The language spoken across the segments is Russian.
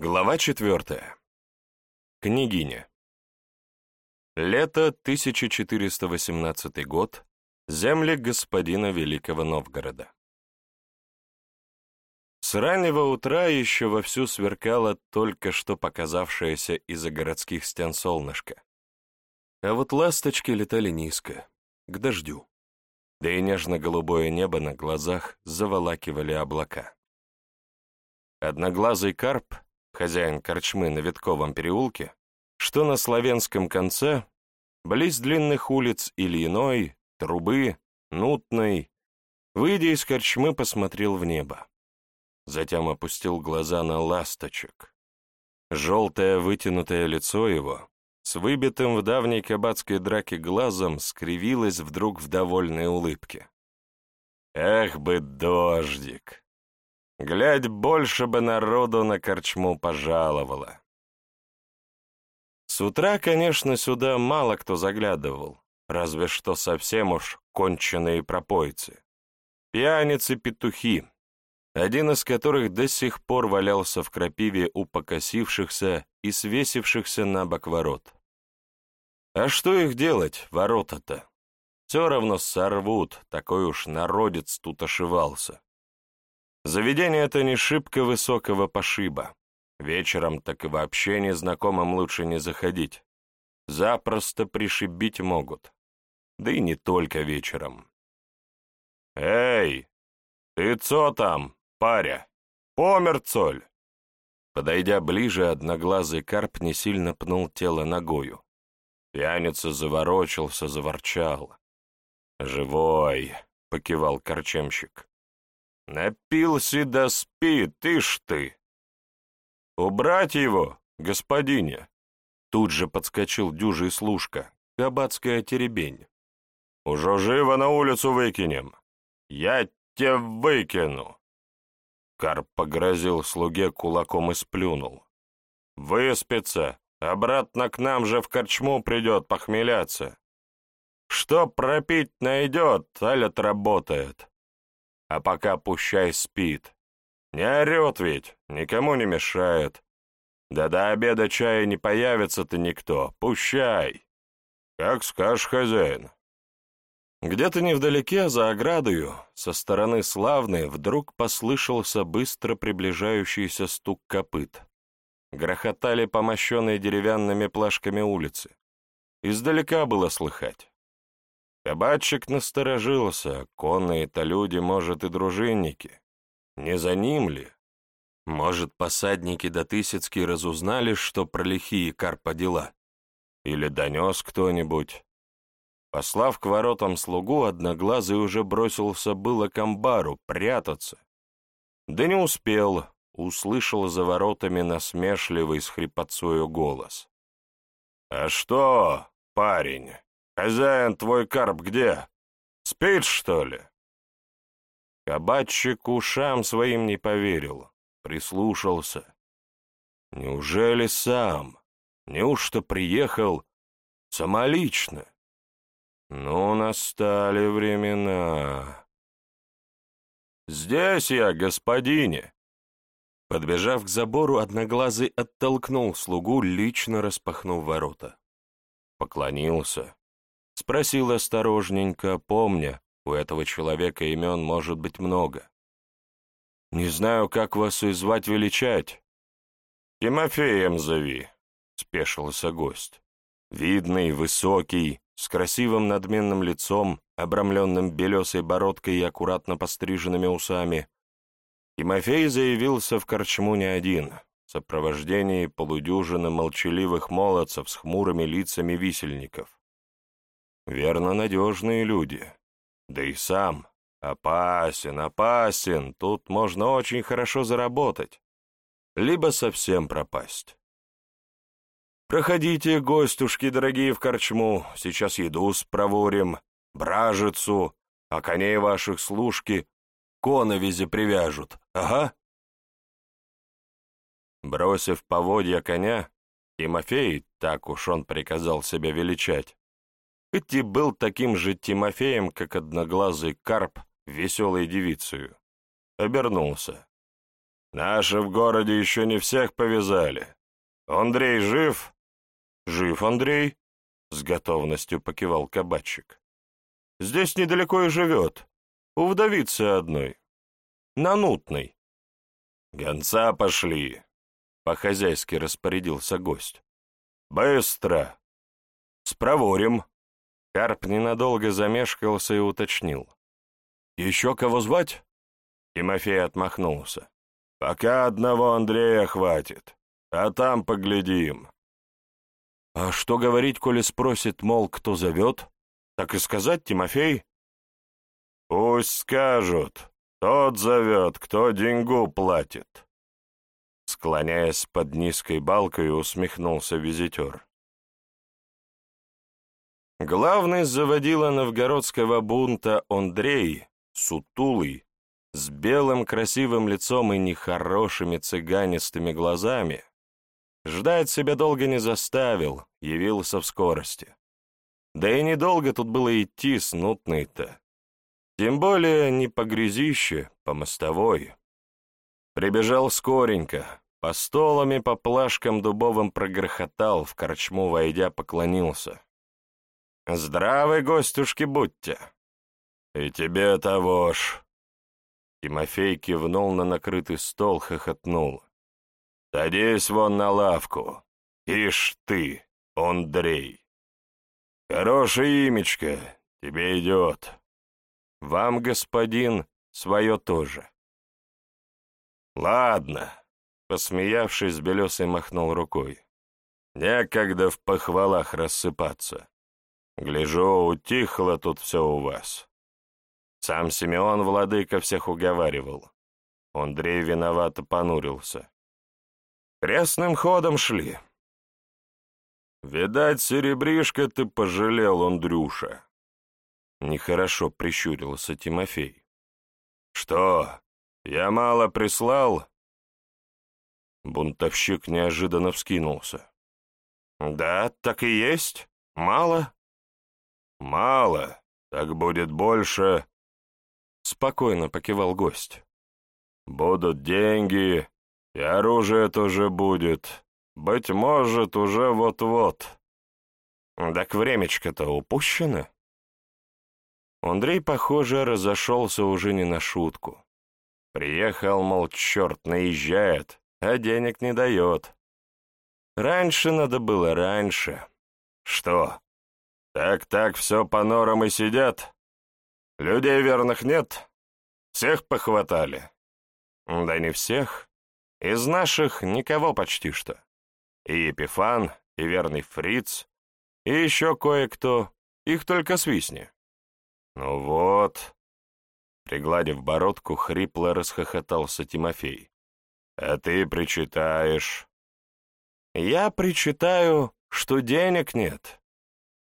Глава четвертая. Княгиня. Лето 1418 год. Земли господина Великого Новгорода. С раннего утра еще вовсю сверкало только что показавшееся из-за городских стен солнышко. А вот ласточки летали низко, к дождю. Да и нежно-голубое небо на глазах заволакивали облака. Одноглазый карп — хозяин корчмы на Витковом переулке, что на славянском конце, близ длинных улиц Ильиной, Трубы, Нутной, выйдя из корчмы, посмотрел в небо. Затем опустил глаза на ласточек. Желтое вытянутое лицо его, с выбитым в давней кабацкой драке глазом, скривилось вдруг в довольной улыбке. «Эх бы дождик!» Глядь, больше бы народу на корчму пожаловало. С утра, конечно, сюда мало кто заглядывал, разве что совсем уж конченые пропойцы. Пьяницы-петухи, один из которых до сих пор валялся в крапиве у покосившихся и свесившихся на бок ворот. А что их делать, ворота-то? Все равно сорвут, такой уж народец тут ошивался. Заведение это не шибко высокого пошиба. Вечером так и вообще незнакомым лучше не заходить. Запросто пришибить могут. Да и не только вечером. «Эй, ты цо там, паря? Помер цоль!» Подойдя ближе, одноглазый карп не сильно пнул тело ногою. Пьяница заворочился, заворчал. «Живой!» — покивал корчемщик. Напился да спит, ишь ты! Убрать его, господине! Тут же подскочил дюжий служка, кабацкая теребень. Уже живо на улицу выкинем. Я тебя выкину. Карп погрозил слуге кулаком и сплюнул. Выспится, обратно к нам же в корчму придет похмеляться. Что пропить найдет, аль отработает а пока пущай спит. Не орет ведь, никому не мешает. Да до обеда чая не появится-то никто, пущай. Как скажешь, хозяин. Где-то невдалеке, за оградою, со стороны славной, вдруг послышался быстро приближающийся стук копыт. Грохотали помощенные деревянными плашками улицы. Издалека было слыхать. Кабачик насторожился, конные-то люди, может, и дружинники. Не за ним ли? Может, посадники до Тысяцкие разузнали, что про лихие карпа дела? Или донес кто-нибудь? Послав к воротам слугу, одноглазый уже бросился было к амбару, прятаться. Да не успел, услышал за воротами насмешливый с хрипотцою голос. «А что, парень?» «Хозяин твой карп где? Спит, что ли?» Кабачик ушам своим не поверил, прислушался. Неужели сам? Неужто приехал самолично? Ну, настали времена. «Здесь я, господине!» Подбежав к забору, одноглазый оттолкнул слугу, лично распахнув ворота. Поклонился, Спросил осторожненько, помня, у этого человека имен может быть много. «Не знаю, как вас и звать величать». «Тимофеем зови», — спешился гость. Видный, высокий, с красивым надменным лицом, обрамленным белесой бородкой и аккуратно постриженными усами. Тимофей заявился в корчму не один, в сопровождении полудюжины молчаливых молодцев с хмурыми лицами висельников. Верно, надежные люди. Да и сам. Опасен, опасен. Тут можно очень хорошо заработать. Либо совсем пропасть. Проходите, гостюшки дорогие, в корчму. Сейчас еду спроворим, бражицу, а коней ваших служки коновизе привяжут. Ага. Бросив поводья коня, Тимофей, так уж он приказал себя величать, хоть и был таким же Тимофеем, как одноглазый карп, веселой девицею. Обернулся. Наши в городе еще не всех повязали. Андрей жив?» «Жив, Андрей», — с готовностью покивал кабачик. «Здесь недалеко и живет, у вдовицы одной, на Нутной». «Гонца пошли», — по-хозяйски распорядился гость. «Быстро!» «Спроворим!» Карп ненадолго замешкался и уточнил. «Еще кого звать?» Тимофей отмахнулся. «Пока одного Андрея хватит, а там поглядим». «А что говорить, коли спросит, мол, кто зовет? Так и сказать, Тимофей?» «Пусть скажут. Тот зовет, кто деньгу платит». Склоняясь под низкой балкой, усмехнулся визитер. Главный заводила новгородского бунта Андрей, сутулый, с белым красивым лицом и нехорошими цыганистыми глазами, ждать себя долго не заставил, явился в скорости. Да и недолго тут было идти с нутной-то. Тем более не по грязище, по мостовой. Прибежал скоренько, по столам и по плашкам дубовым прогрохотал, в корчму войдя поклонился. «Здравы, гостюшки, будьте!» «И тебе того ж!» Тимофей кивнул на накрытый стол, хохотнул. «Садись вон на лавку. Ишь ты, Андрей! Хорошее имечко, тебе идет. Вам, господин, свое тоже». «Ладно», — посмеявшись, Белесый махнул рукой. «Некогда в похвалах рассыпаться. Гляжу, утихло тут все у вас. Сам Симеон владыка всех уговаривал. Андрей виновато понурился. Крестным ходом шли. Видать, серебришка ты пожалел, Андрюша. Нехорошо прищурился Тимофей. Что, я мало прислал? Бунтовщик неожиданно вскинулся. Да, так и есть. Мало? «Мало, так будет больше», — спокойно покивал гость. «Будут деньги, и оружие тоже будет. Быть может, уже вот-вот». «Так времечко-то упущено?» Андрей, похоже, разошелся уже не на шутку. Приехал, мол, черт наезжает, а денег не дает. Раньше надо было, раньше. Что, так-так все по норам и сидят. Людей верных нет. Всех похватали. Да не всех. Из наших никого почти что. И Епифан, и верный фриц, и еще кое-кто. Их только свистни. Ну вот. Пригладив бородку, хрипло расхохотался Тимофей. А ты причитаешь. Я причитаю, что денег нет.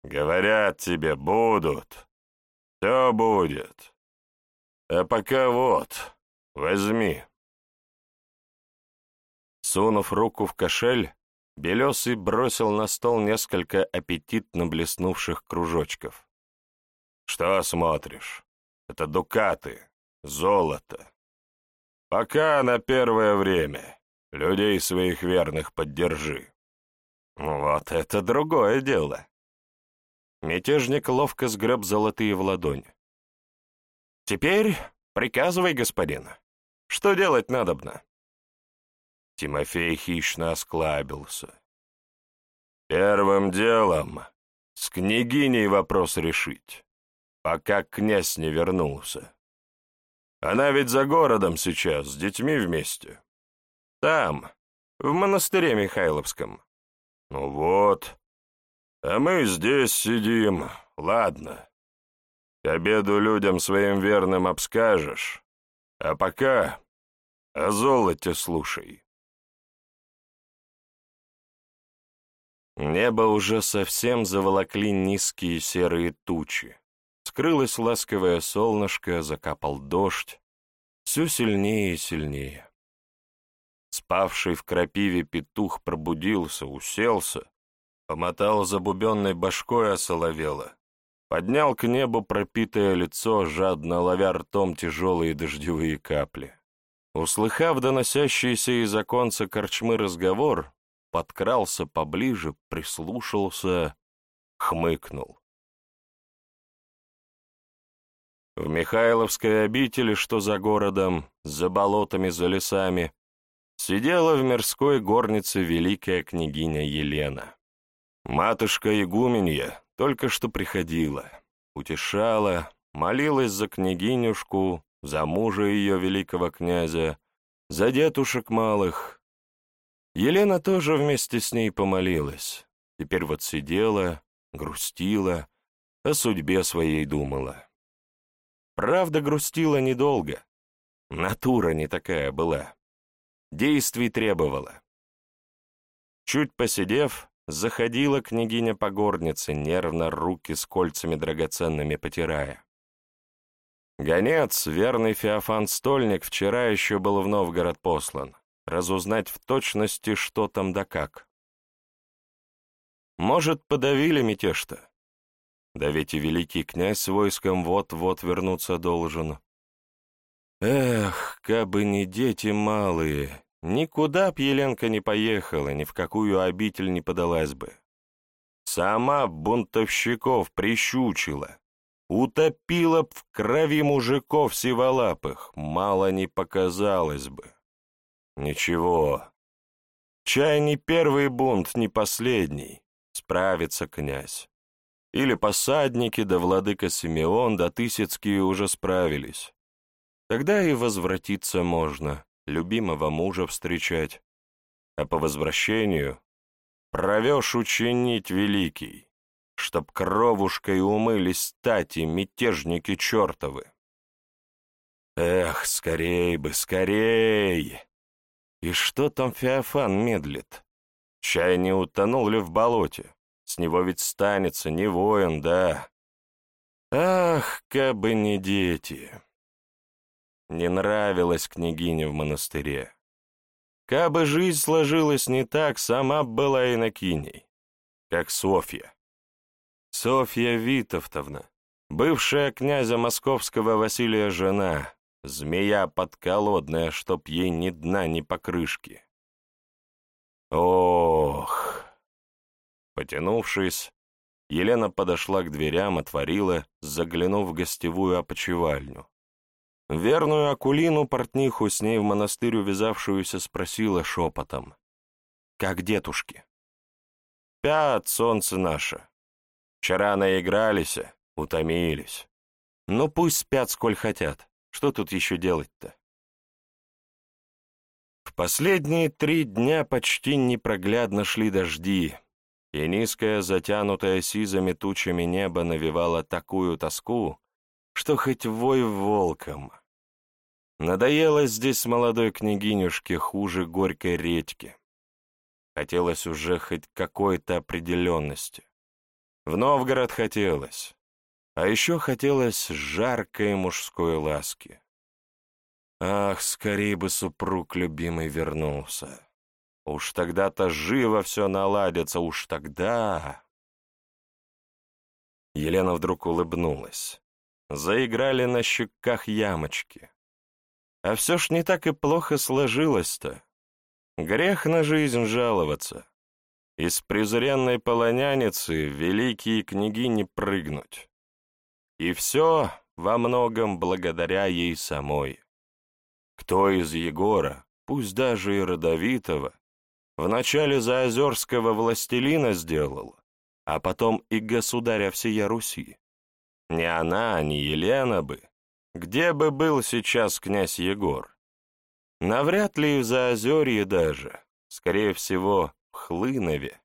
Говорят тебе, будут. Все будет. А пока вот, возьми. Сунув руку в кошель, Белесый бросил на стол несколько аппетитно блеснувших кружочков. «Что смотришь? Это дукаты, золото. Пока на первое время. Людей своих верных поддержи». «Вот это другое дело», Мятежник ловко сгреб золотые в ладонь. «Теперь приказывай, господин. Что делать надобно?» Тимофей хищно осклабился. «Первым делом с княгиней вопрос решить, пока князь не вернулся. Она ведь за городом сейчас, с детьми вместе. Там, в монастыре Михайловском. Ну вот, а мы здесь сидим, ладно. К обеду людям своим верным обскажешь. А пока о золоте слушай. Небо уже совсем заволокли низкие серые тучи. Скрылось ласковое солнышко, закапал дождь. Все сильнее и сильнее. Спавший в крапиве петух пробудился, уселся, Помотал забубенной башкой осоловело. Поднял к небу пропитое лицо, жадно ловя ртом тяжелые дождевые капли. услыхав доносящийся из оконца корчмы разговор, подкрался поближе, прислушался, хмыкнул. В Михайловской обители, что за городом, за болотами, за лесами, сидела в мирской горнице великая княгиня Елена. Матушка Игуменья только что приходила, утешала, молилась за княгинюшку, за мужа ее великого князя, за детушек малых. Елена тоже вместе с ней помолилась. Теперь вот сидела, грустила, о судьбе своей думала. Правда, грустила недолго. Натура не такая была. Действий требовала. Чуть посидев, заходила княгиня по горнице, нервно руки с кольцами драгоценными потирая. Гонец, верный Феофан Стольник, вчера еще был в Новгород послан, разузнать в точности, что там да как. Может, подавили мятеж-то? Да ведь и великий князь с войском вот-вот вернуться должен. Эх, кабы не дети малые, никуда б Еленка не поехала, ни в какую обитель не подалась бы. Сама бунтовщиков прищучила, утопила б в крови мужиков сиволапых, мало не показалось бы. Ничего, чай не первый бунт, не последний, справится князь. Или посадники, да владыка Симеон, да Тысяцкие уже справились. Тогда и возвратиться можно, любимого мужа встречать. А по возвращению провешь учинить великий, чтоб кровушкой умылись стати мятежники чертовы. Эх, скорей бы, скорей! И что там Феофан медлит? Чай не утонул ли в болоте? С него ведь станется, не воин, да. Ах, кабы не дети. Не нравилась княгиня в монастыре. Кабы жизнь сложилась не так, сама была инокиней, как Софья. Софья Витовтовна, бывшая князя московского Василия жена, змея подколодная, чтоб ей ни дна, ни покрышки. Ох! Потянувшись, Елена подошла к дверям, отворила, заглянув в гостевую опочивальню. Верную Акулину, портниху, с ней в монастырь увязавшуюся, спросила шепотом. «Как детушки?» «Пят, солнце наше. Вчера наигрались, утомились. Ну пусть спят, сколь хотят. Что тут еще делать-то?» В последние три дня почти непроглядно шли дожди, и низкое, затянутое сизыми тучами небо навевало такую тоску, что хоть вой волком. Надоело здесь молодой княгинюшке хуже горькой редьки. Хотелось уже хоть какой-то определенности. В Новгород хотелось. А еще хотелось жаркой мужской ласки. Ах, скорее бы супруг любимый вернулся. Уж тогда-то живо все наладится, уж тогда... Елена вдруг улыбнулась. Заиграли на щеках ямочки. А все ж не так и плохо сложилось-то. Грех на жизнь жаловаться. Из презренной полоняницы великие княгини прыгнуть. И все во многом благодаря ей самой. Кто из Егора, пусть даже и родовитого, Вначале заозерского властелина сделал, а потом и государя всея Руси. Ни она, ни Елена бы. Где бы был сейчас князь Егор? Навряд ли в Заозерье даже, скорее всего, в Хлынове.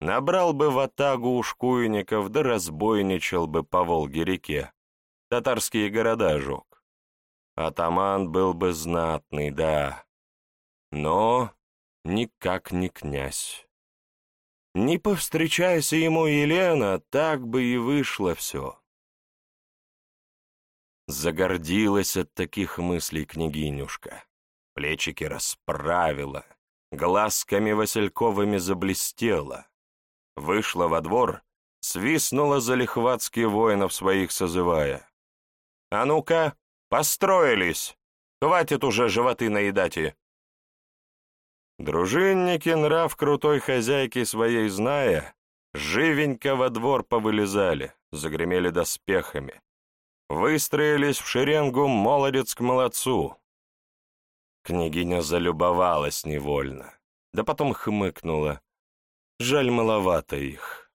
Набрал бы в атагу ушкуйников, да разбойничал бы по Волге-реке. Татарские города жег. Атаман был бы знатный, да. Но никак не князь. Не повстречайся ему, Елена, так бы и вышло все. Загордилась от таких мыслей княгинюшка. Плечики расправила, глазками васильковыми заблестела. Вышла во двор, свистнула за лихватские воинов своих созывая. «А ну-ка, построились! Хватит уже животы наедать и...» Дружинники, нрав крутой хозяйки своей зная, живенько во двор повылезали, загремели доспехами. Выстроились в шеренгу молодец к молодцу. Княгиня залюбовалась невольно, да потом хмыкнула. Жаль, маловато их.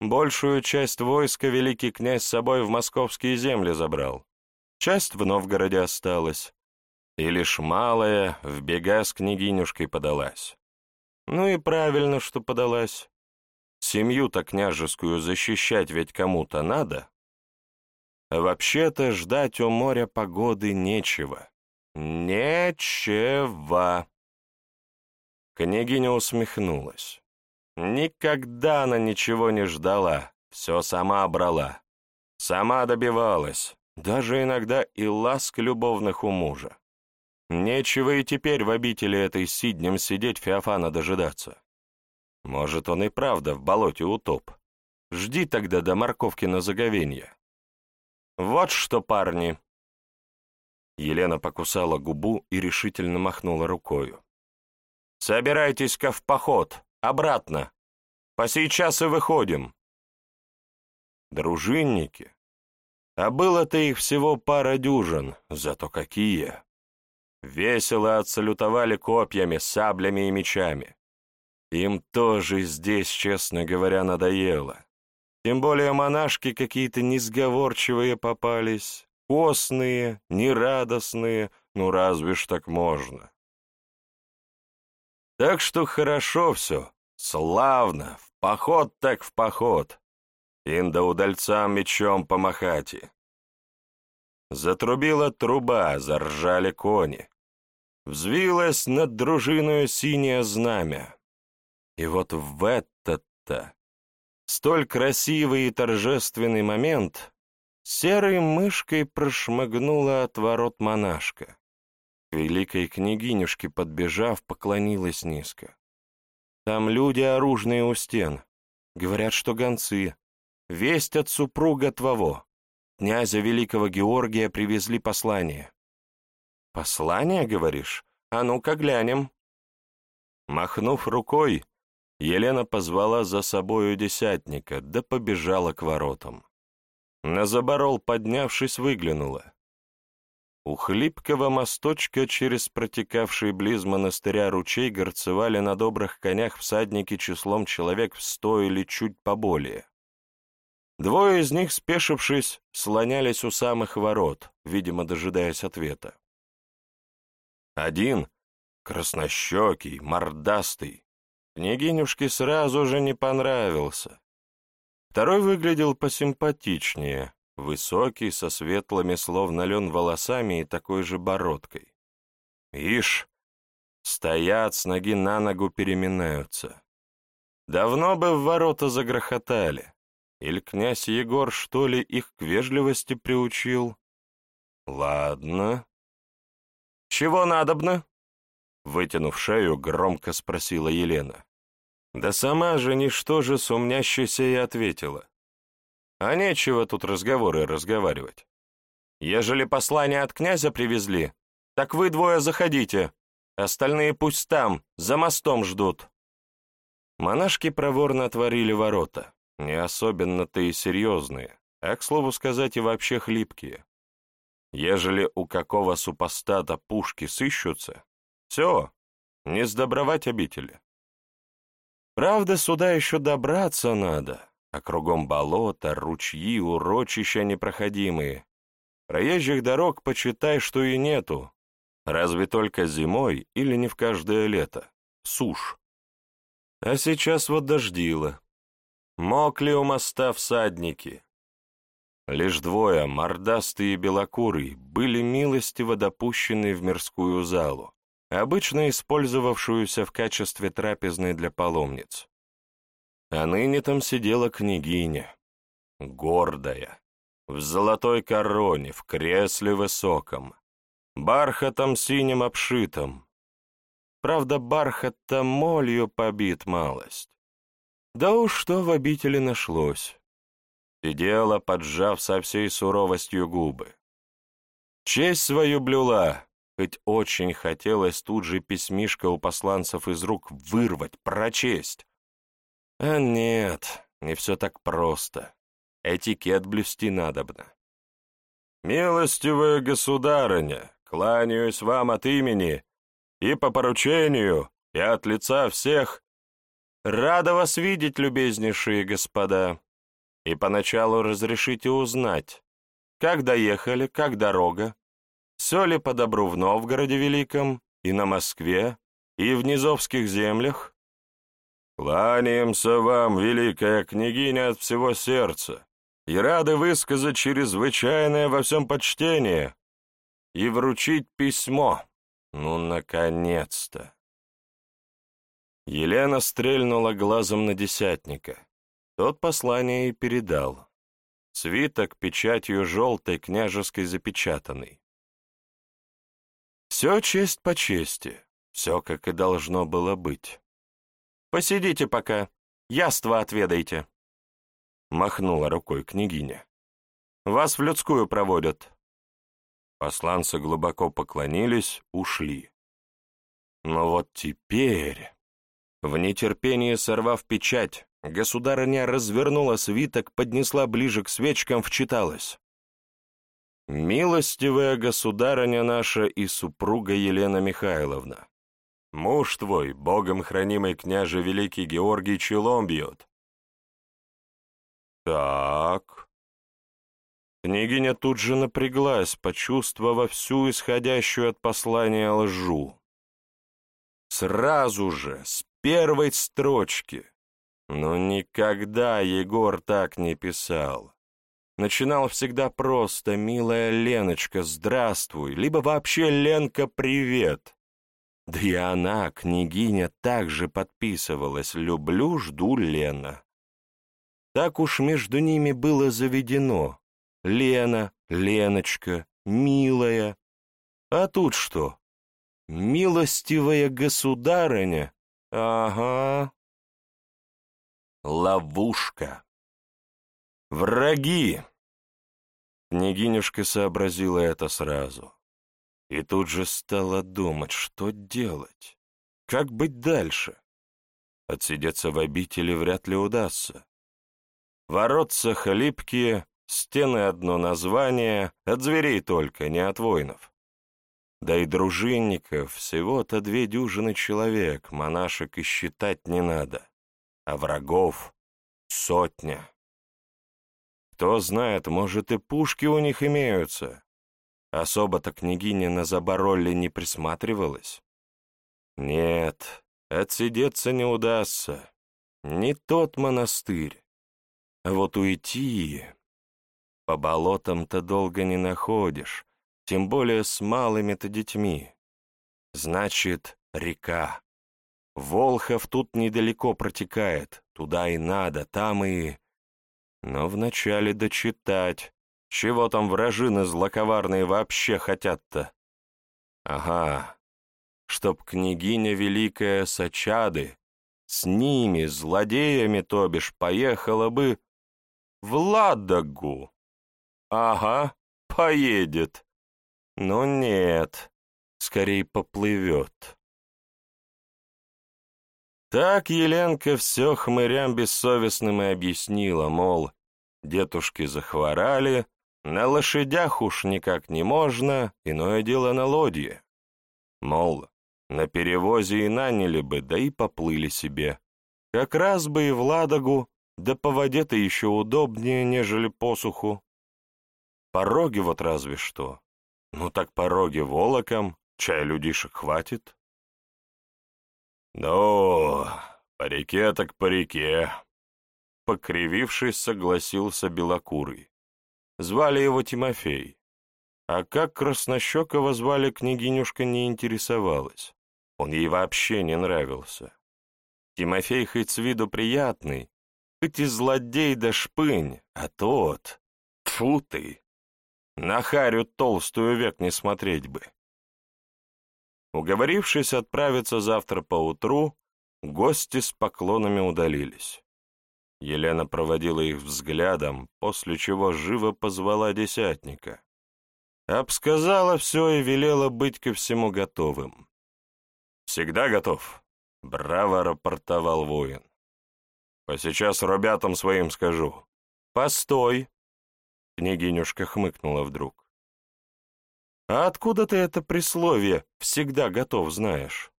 Большую часть войска великий князь с собой в московские земли забрал. Часть в Новгороде осталась и лишь малая в бега с княгинюшкой подалась. Ну и правильно, что подалась. Семью-то княжескую защищать ведь кому-то надо. Вообще-то ждать у моря погоды нечего. Нечего. Княгиня усмехнулась. Никогда она ничего не ждала, все сама брала. Сама добивалась, даже иногда и ласк любовных у мужа. Нечего и теперь в обители этой сиднем сидеть Феофана дожидаться. Может, он и правда в болоте утоп. Жди тогда до морковки на заговенье. Вот что, парни!» Елена покусала губу и решительно махнула рукою. «Собирайтесь-ка в поход, обратно. По сейчас и выходим». Дружинники. А было-то их всего пара дюжин, зато какие! весело отсалютовали копьями, саблями и мечами. Им тоже здесь, честно говоря, надоело. Тем более монашки какие-то несговорчивые попались, костные, нерадостные, ну разве ж так можно. Так что хорошо все, славно, в поход так в поход. Инда удальцам мечом помахати. Затрубила труба, заржали кони. Взвилось над дружиною синее знамя. И вот в этот-то, столь красивый и торжественный момент, серой мышкой прошмыгнула от ворот монашка. Великой княгинюшке подбежав, поклонилась низко. Там люди оружные у стен. Говорят, что гонцы. Весть от супруга твоего. Князя великого Георгия привезли послание. «Послание, говоришь? А ну-ка глянем». Махнув рукой, Елена позвала за собою десятника, да побежала к воротам. На заборол, поднявшись, выглянула. У хлипкого мосточка через протекавший близ монастыря ручей горцевали на добрых конях всадники числом человек в сто или чуть поболее. Двое из них, спешившись, слонялись у самых ворот, видимо, дожидаясь ответа. Один, краснощекий, мордастый, княгинюшке сразу же не понравился. Второй выглядел посимпатичнее, высокий, со светлыми, словно лен, волосами и такой же бородкой. Ишь, стоят, с ноги на ногу переминаются. Давно бы в ворота загрохотали. Или князь Егор, что ли, их к вежливости приучил? Ладно, «Чего надобно?» Вытянув шею, громко спросила Елена. Да сама же, ничтоже сумнящаяся, и ответила. «А нечего тут разговоры разговаривать. Ежели послание от князя привезли, так вы двое заходите, остальные пусть там, за мостом ждут». Монашки проворно отворили ворота, не особенно-то и серьезные, а, к слову сказать, и вообще хлипкие. Ежели у какого супостата пушки сыщутся, все, не сдобровать обители. Правда, сюда еще добраться надо, а кругом болота, ручьи, урочища непроходимые. Проезжих дорог, почитай, что и нету, разве только зимой или не в каждое лето. Сушь. А сейчас вот дождило. Мокли у моста всадники, Лишь двое, мордастый и белокурый, были милостиво допущены в мирскую залу, обычно использовавшуюся в качестве трапезной для паломниц. А ныне там сидела княгиня, гордая, в золотой короне, в кресле высоком, бархатом синим обшитом. Правда, бархат-то молью побит малость. Да уж что в обители нашлось. Сидела, поджав со всей суровостью губы. Честь свою блюла, хоть очень хотелось тут же письмишко у посланцев из рук вырвать, прочесть. А нет, не все так просто. Этикет блюсти надобно. «Милостивая государыня, кланяюсь вам от имени и по поручению, и от лица всех. Рада вас видеть, любезнейшие господа, и поначалу разрешите узнать, как доехали, как дорога, все ли по добру в Новгороде Великом, и на Москве, и в Низовских землях? Кланяемся вам, великая княгиня, от всего сердца, и рады высказать чрезвычайное во всем почтение и вручить письмо. Ну, наконец-то! Елена стрельнула глазом на десятника. Тот послание и передал. Свиток печатью желтой княжеской запечатанный. Все честь по чести, все как и должно было быть. «Посидите пока, яство отведайте», — махнула рукой княгиня. «Вас в людскую проводят». Посланцы глубоко поклонились, ушли. Но вот теперь, в нетерпении сорвав печать, государыня развернула свиток, поднесла ближе к свечкам, вчиталась. «Милостивая государыня наша и супруга Елена Михайловна, муж твой, богом хранимый княже Великий Георгий, челом бьет». «Так...» Княгиня тут же напряглась, почувствовав всю исходящую от послания лжу. Сразу же, с первой строчки. Но никогда Егор так не писал начинал всегда просто «Милая Леночка, здравствуй», либо вообще «Ленка, привет». Да и она, княгиня, также подписывалась «Люблю, жду Лена». Так уж между ними было заведено. Лена, Леночка, милая. А тут что? Милостивая государыня? Ага. Ловушка. Враги! Княгинюшка сообразила это сразу. И тут же стала думать, что делать, как быть дальше. Отсидеться в обители вряд ли удастся. Воротца хлипкие, стены одно название, от зверей только, не от воинов. Да и дружинников всего-то две дюжины человек, монашек и считать не надо, а врагов сотня. Кто знает, может, и пушки у них имеются. Особо-то княгиня на Заборолле не присматривалась. Нет, отсидеться не удастся. Не тот монастырь. А вот уйти... По болотам-то долго не находишь, тем более с малыми-то детьми. Значит, река. Волхов тут недалеко протекает, туда и надо, там и... Но вначале дочитать. Чего там вражины злоковарные вообще хотят-то? Ага, чтоб княгиня Великая Сачады с ними, злодеями, то бишь, поехала бы в Ладогу. Ага, поедет. Но нет, скорее поплывет. Так Еленка все хмырям бессовестным и объяснила, мол, дедушки захворали, на лошадях уж никак не можно, иное дело на лодье. Мол, на перевозе и наняли бы, да и поплыли себе. Как раз бы и в Ладогу, да по воде-то еще удобнее, нежели посуху. Пороги вот разве что. Ну так пороги волоком, чай людишек хватит. «Ну, по реке так по реке», — покривившись, согласился Белокурый. Звали его Тимофей. А как Краснощекова звали, княгинюшка не интересовалась. Он ей вообще не нравился. Тимофей хоть с виду приятный, хоть и злодей да шпынь, а тот... Тьфу ты! На харю толстую век не смотреть бы. Уговорившись отправиться завтра поутру, гости с поклонами удалились. Елена проводила их взглядом, после чего живо позвала десятника. Обсказала все и велела быть ко всему готовым. «Всегда готов», — браво рапортовал воин. «А сейчас ребятам своим скажу». «Постой!» — княгинюшка хмыкнула вдруг. «А откуда ты это присловие «всегда готов» знаешь?»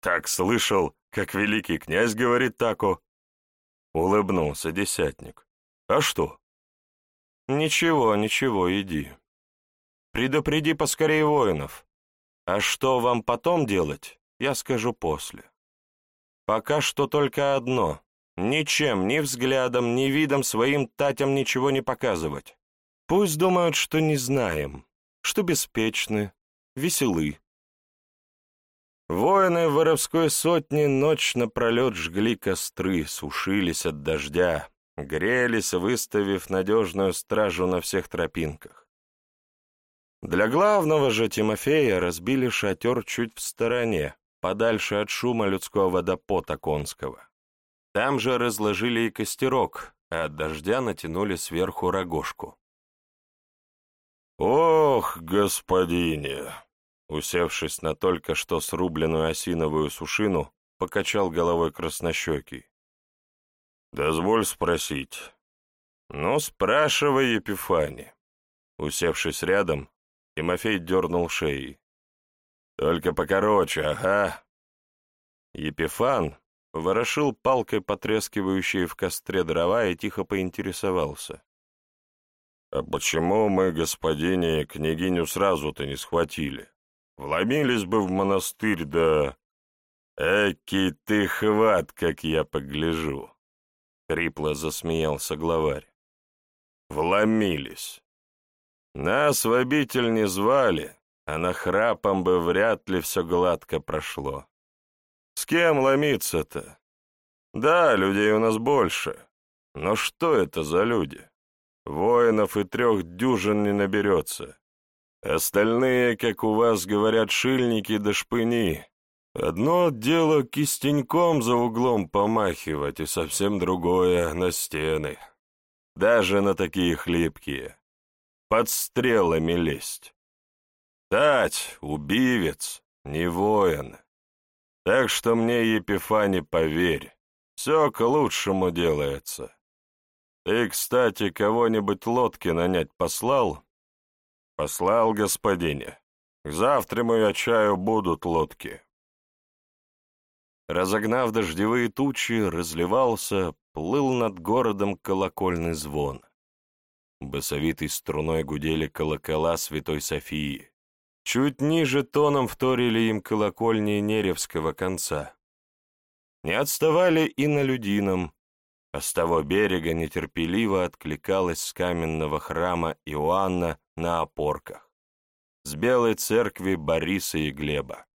«Так слышал, как великий князь говорит тако», — улыбнулся десятник. «А что?» «Ничего, ничего, иди. Предупреди поскорее воинов. А что вам потом делать, я скажу после. Пока что только одно — ничем, ни взглядом, ни видом своим татям ничего не показывать. Пусть думают, что не знаем, что беспечны, веселы. Воины воровской сотни ночь напролет жгли костры, сушились от дождя, грелись, выставив надежную стражу на всех тропинках. Для главного же Тимофея разбили шатер чуть в стороне, подальше от шума людского водопота конского. Там же разложили и костерок, а от дождя натянули сверху рогожку. «Ох, господине!» Усевшись на только что срубленную осиновую сушину, покачал головой краснощекий. «Дозволь спросить». «Ну, спрашивай, Епифани». Усевшись рядом, Тимофей дернул шеей. «Только покороче, ага». Епифан ворошил палкой потрескивающие в костре дрова и тихо поинтересовался. «А почему мы, господине, княгиню сразу-то не схватили? Вломились бы в монастырь, да... Эки ты хват, как я погляжу!» Хрипло засмеялся главарь. «Вломились. Нас в обитель не звали, а на храпом бы вряд ли все гладко прошло. С кем ломиться-то? Да, людей у нас больше, но что это за люди? Воинов и трех дюжин не наберется. Остальные, как у вас говорят, шильники да шпыни. Одно дело кистеньком за углом помахивать, и совсем другое — на стены. Даже на такие хлипкие под стрелами лезть. Тать, убивец, не воин. Так что мне, Епифани, поверь, все к лучшему делается. Ты, кстати, кого-нибудь лодки нанять послал? Послал, господине. К завтраму я чаю будут лодки. Разогнав дождевые тучи, разливался, плыл над городом колокольный звон. Басовитой струной гудели колокола Святой Софии. Чуть ниже тоном вторили им колокольни Неревского конца. Не отставали и на Людином, а с того берега нетерпеливо откликалась с каменного храма Иоанна на опорках, с белой церкви Бориса и Глеба,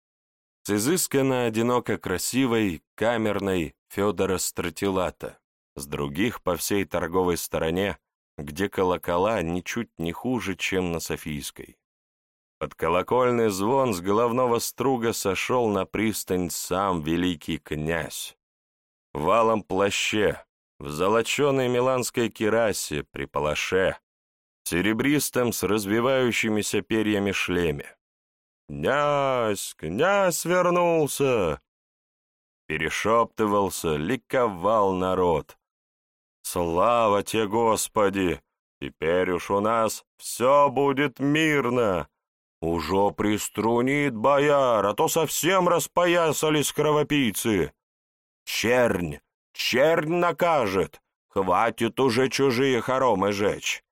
с изысканно одиноко красивой, камерной Федора Стратилата, с других по всей торговой стороне где колокола ничуть не хуже, чем на Софийской. Под колокольный звон с головного струга сошел на пристань сам великий князь. Валом плаще, в золоченой миланской кирасе, при палаше, серебристом с развивающимися перьями шлеме. «Князь! Князь вернулся!» Перешептывался, ликовал народ, Слава тебе, Господи! Теперь уж у нас все будет мирно. Уже приструнит бояр, а то совсем распоясались кровопийцы. Чернь, чернь накажет, хватит уже чужие хоромы жечь.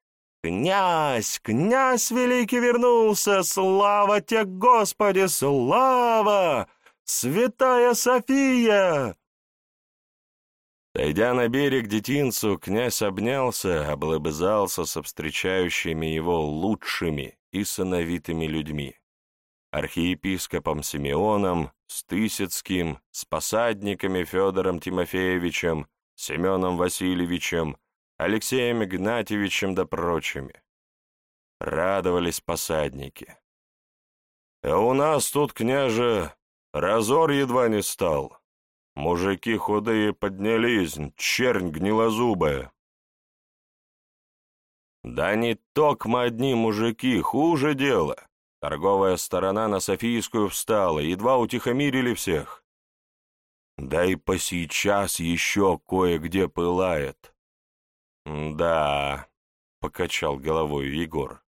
«Князь! Князь великий вернулся! Слава тебе, Господи! Слава! Святая София!» Дойдя на берег детинцу, князь обнялся, облобызался со встречающими его лучшими и сыновитыми людьми. Архиепископом Симеоном, с Тысяцким, с посадниками Федором Тимофеевичем, Семеном Васильевичем, Алексеем Игнатьевичем да прочими. Радовались посадники. «А у нас тут, княже, разор едва не стал», Мужики худые поднялись, чернь гнилозубая. Да не токмо одни мужики, хуже дело. Торговая сторона на Софийскую встала, едва утихомирили всех. Да и по сейчас еще кое-где пылает. Да, — покачал головой Егор.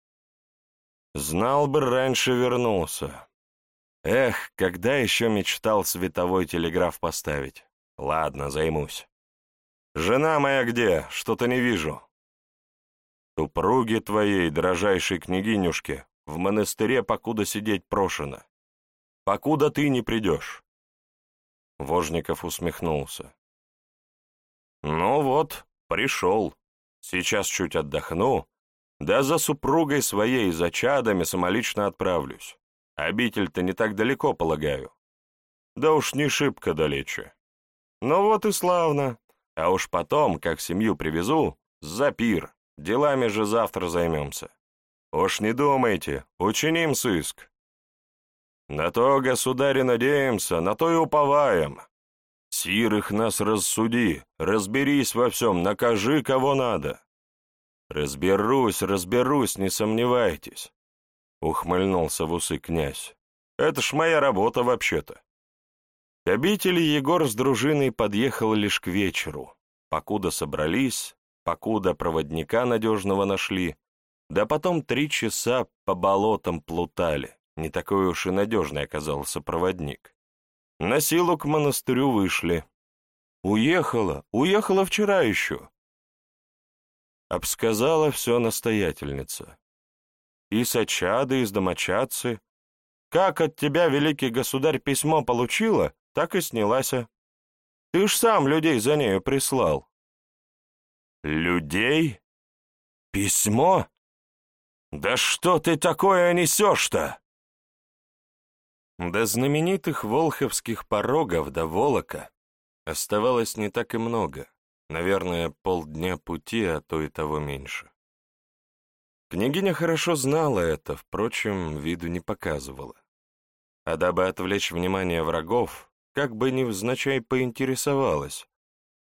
Знал бы, раньше вернулся. Эх, когда еще мечтал световой телеграф поставить. Ладно, займусь. Жена моя где? Что-то не вижу. Супруги твоей, дрожайшей княгинюшке, в монастыре покуда сидеть прошено. Покуда ты не придешь. Вожников усмехнулся. Ну вот, пришел. Сейчас чуть отдохну, да за супругой своей и за чадами самолично отправлюсь. Обитель-то не так далеко, полагаю. Да уж не шибко далече. Ну вот и славно. А уж потом, как семью привезу, за пир. Делами же завтра займемся. Уж не думайте, учиним сыск. На то, государь, надеемся, на то и уповаем. Сир их нас рассуди, разберись во всем, накажи, кого надо. Разберусь, разберусь, не сомневайтесь. Ухмыльнулся в усы князь. Это ж моя работа вообще-то. К обители Егор с дружиной подъехал лишь к вечеру. Покуда собрались, покуда проводника надежного нашли, да потом три часа по болотам плутали. Не такой уж и надежный оказался проводник. На силу к монастырю вышли. Уехала, уехала вчера еще. Обсказала все настоятельница. И сочады, и домочадцы. Как от тебя, великий государь, письмо получила, так и снялась. Ты ж сам людей за нею прислал. Людей? Письмо? Да что ты такое несешь-то? До знаменитых волховских порогов до Волока оставалось не так и много, наверное, полдня пути, а то и того меньше. Княгиня хорошо знала это, впрочем, виду не показывала. А дабы отвлечь внимание врагов, как бы невзначай поинтересовалась,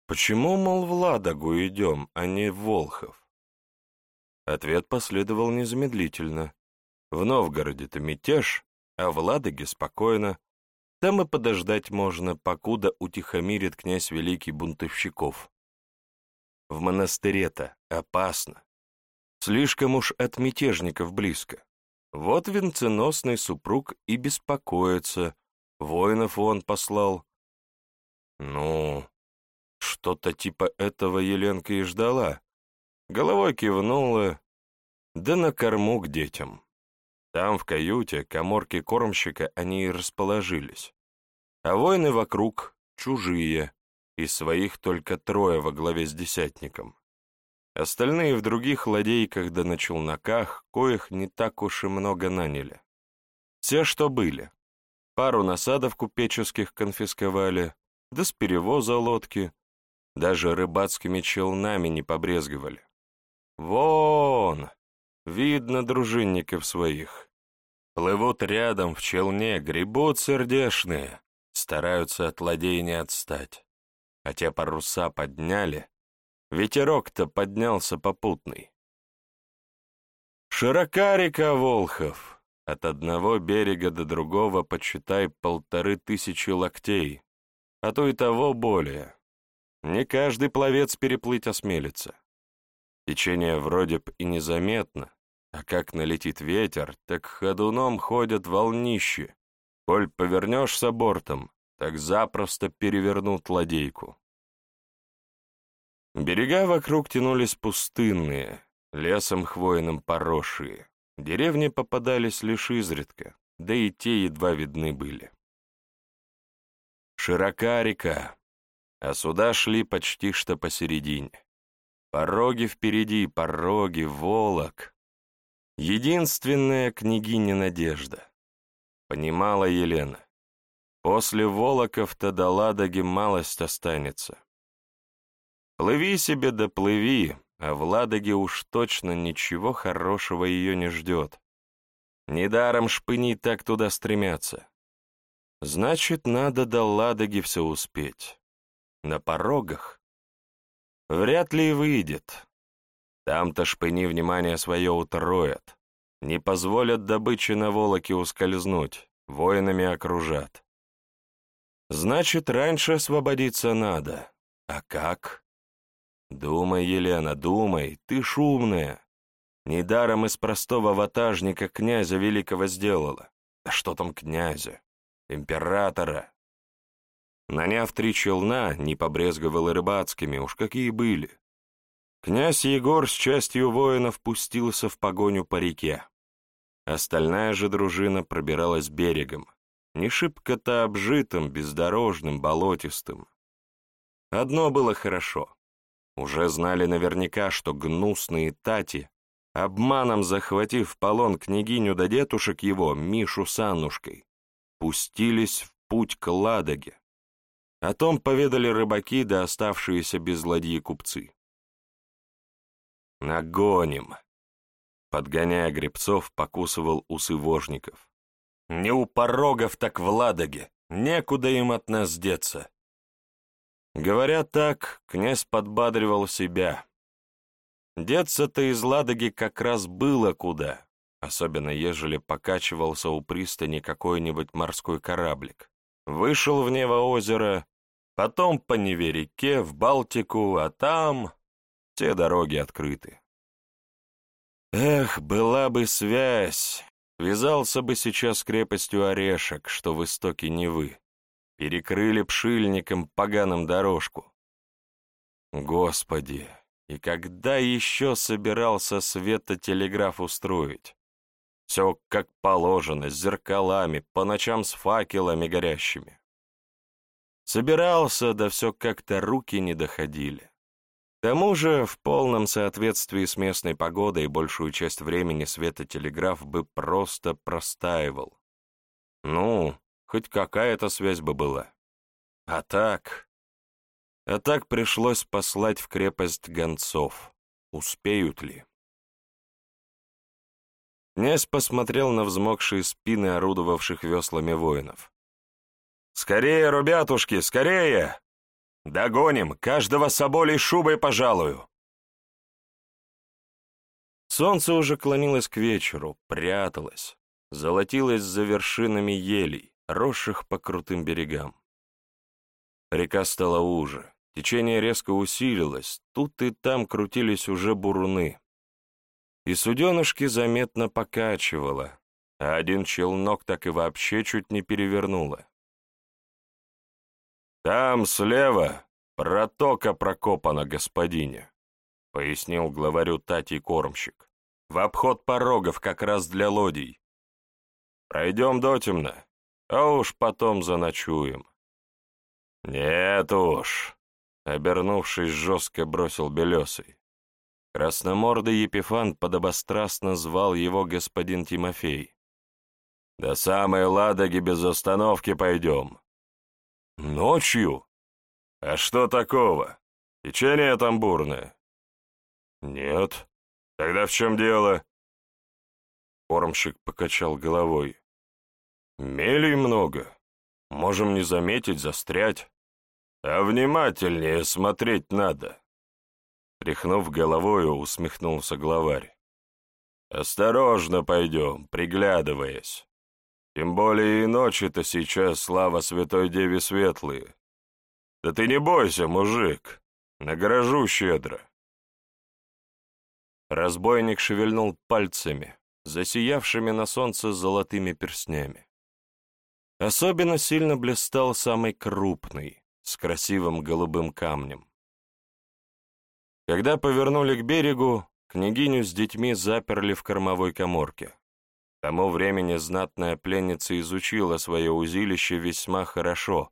почему, мол, в Ладогу идем, а не в Волхов? Ответ последовал незамедлительно. В Новгороде-то мятеж, а в Ладоге спокойно. Там и подождать можно, покуда утихомирит князь Великий бунтовщиков. В монастыре-то опасно. Слишком уж от мятежников близко. Вот венценосный супруг и беспокоится, воинов он послал. Ну, что-то типа этого Еленка и ждала. Головой кивнула, да на корму к детям. Там, в каюте, коморки кормщика, они и расположились. А воины вокруг чужие, из своих только трое во главе с десятником. Остальные в других ладейках да на челноках, коих не так уж и много наняли. Все, что были. Пару насадов купеческих конфисковали, да с перевоза лодки, даже рыбацкими челнами не побрезговали. Вон, Видно дружинников своих. Плывут рядом в челне, гребут сердешные, стараются от ладей не отстать. А те паруса подняли, ветерок-то поднялся попутный. Широка река Волхов, от одного берега до другого, почитай, полторы тысячи локтей, а то и того более. Не каждый пловец переплыть осмелится. Течение вроде б и незаметно, а как налетит ветер, так ходуном ходят волнищи. Коль повернешься бортом, так запросто перевернут ладейку. Берега вокруг тянулись пустынные, лесом хвойным поросшие. Деревни попадались лишь изредка, да и те едва видны были. Широка река, а сюда шли почти что посередине. Пороги впереди, пороги, волок. Единственная княгиня Надежда. Понимала Елена. После волоков-то до Ладоги малость останется. Плыви себе да плыви, а в Ладоге уж точно ничего хорошего ее не ждет. Недаром шпыни так туда стремятся. Значит, надо до Ладоги все успеть. На порогах Вряд ли выйдет. Там-то шпыни внимание свое утроят, не позволят добыче на волоке ускользнуть, воинами окружат. Значит, раньше освободиться надо. А как? Думай, Елена, думай, ты шумная. Недаром из простого ватажника князя великого сделала. Да что там князя? Императора. Наняв три челна, не побрезговал и рыбацкими, уж какие были. Князь Егор с частью воинов пустился в погоню по реке. Остальная же дружина пробиралась берегом, не шибко-то обжитым, бездорожным, болотистым. Одно было хорошо. Уже знали наверняка, что гнусные тати, обманом захватив полон княгиню да дедушек его, Мишу с Аннушкой, пустились в путь к Ладоге. О том поведали рыбаки да оставшиеся без ладьи купцы. «Нагоним!» Подгоняя гребцов, покусывал усы вожников. «Не у порогов, так в Ладоге. Некуда им от нас деться». Говоря так, князь подбадривал себя. Деться-то из Ладоги как раз было куда, особенно ежели покачивался у пристани какой-нибудь морской кораблик. Вышел в Нево озеро, потом по Неве реке, в Балтику, а там все дороги открыты. Эх, была бы связь, вязался бы сейчас крепостью Орешек, что в истоке Невы. Перекрыли пшильником поганым дорожку. Господи, и когда еще собирался светотелеграф устроить? Все как положено, с зеркалами, по ночам с факелами горящими. Собирался, да все как-то руки не доходили. К тому же, в полном соответствии с местной погодой большую часть времени светотелеграф бы просто простаивал. Ну, хоть какая-то связь бы была. А так... А так пришлось послать в крепость гонцов. Успеют ли? Князь посмотрел на взмокшие спины орудовавших веслами воинов. «Скорее, ребятушки, скорее!» Догоним, каждого соболей шубой пожалую. Солнце уже клонилось к вечеру, пряталось, золотилось за вершинами елей, росших по крутым берегам. Река стала уже, течение резко усилилось, тут и там крутились уже буруны. И суденышки заметно покачивало, а один челнок так и вообще чуть не перевернуло. «Там слева протока прокопана, господине», — пояснил главарю Татий кормщик. «В обход порогов как раз для лодий. Пройдем дотемно, а уж потом заночуем». «Нет уж», — обернувшись, жестко бросил Белесый. Красномордый Епифан подобострастно звал его господин Тимофей. «До самой Ладоги без остановки пойдем. Ночью? А что такого? Течение там бурное. Нет. Тогда в чем дело? Кормщик покачал головой. Мелей много. Можем не заметить, застрять. А внимательнее смотреть надо. Тряхнув головою, усмехнулся главарь. «Осторожно пойдем, приглядываясь. Тем более и ночи-то сейчас слава Святой Деве светлые. Да ты не бойся, мужик, награжу щедро. Разбойник шевельнул пальцами, засиявшими на солнце золотыми перстнями. Особенно сильно блистал самый крупный, с красивым голубым камнем. Когда повернули к берегу, княгиню с детьми заперли в кормовой коморке тому времени знатная пленница изучила свое узилище весьма хорошо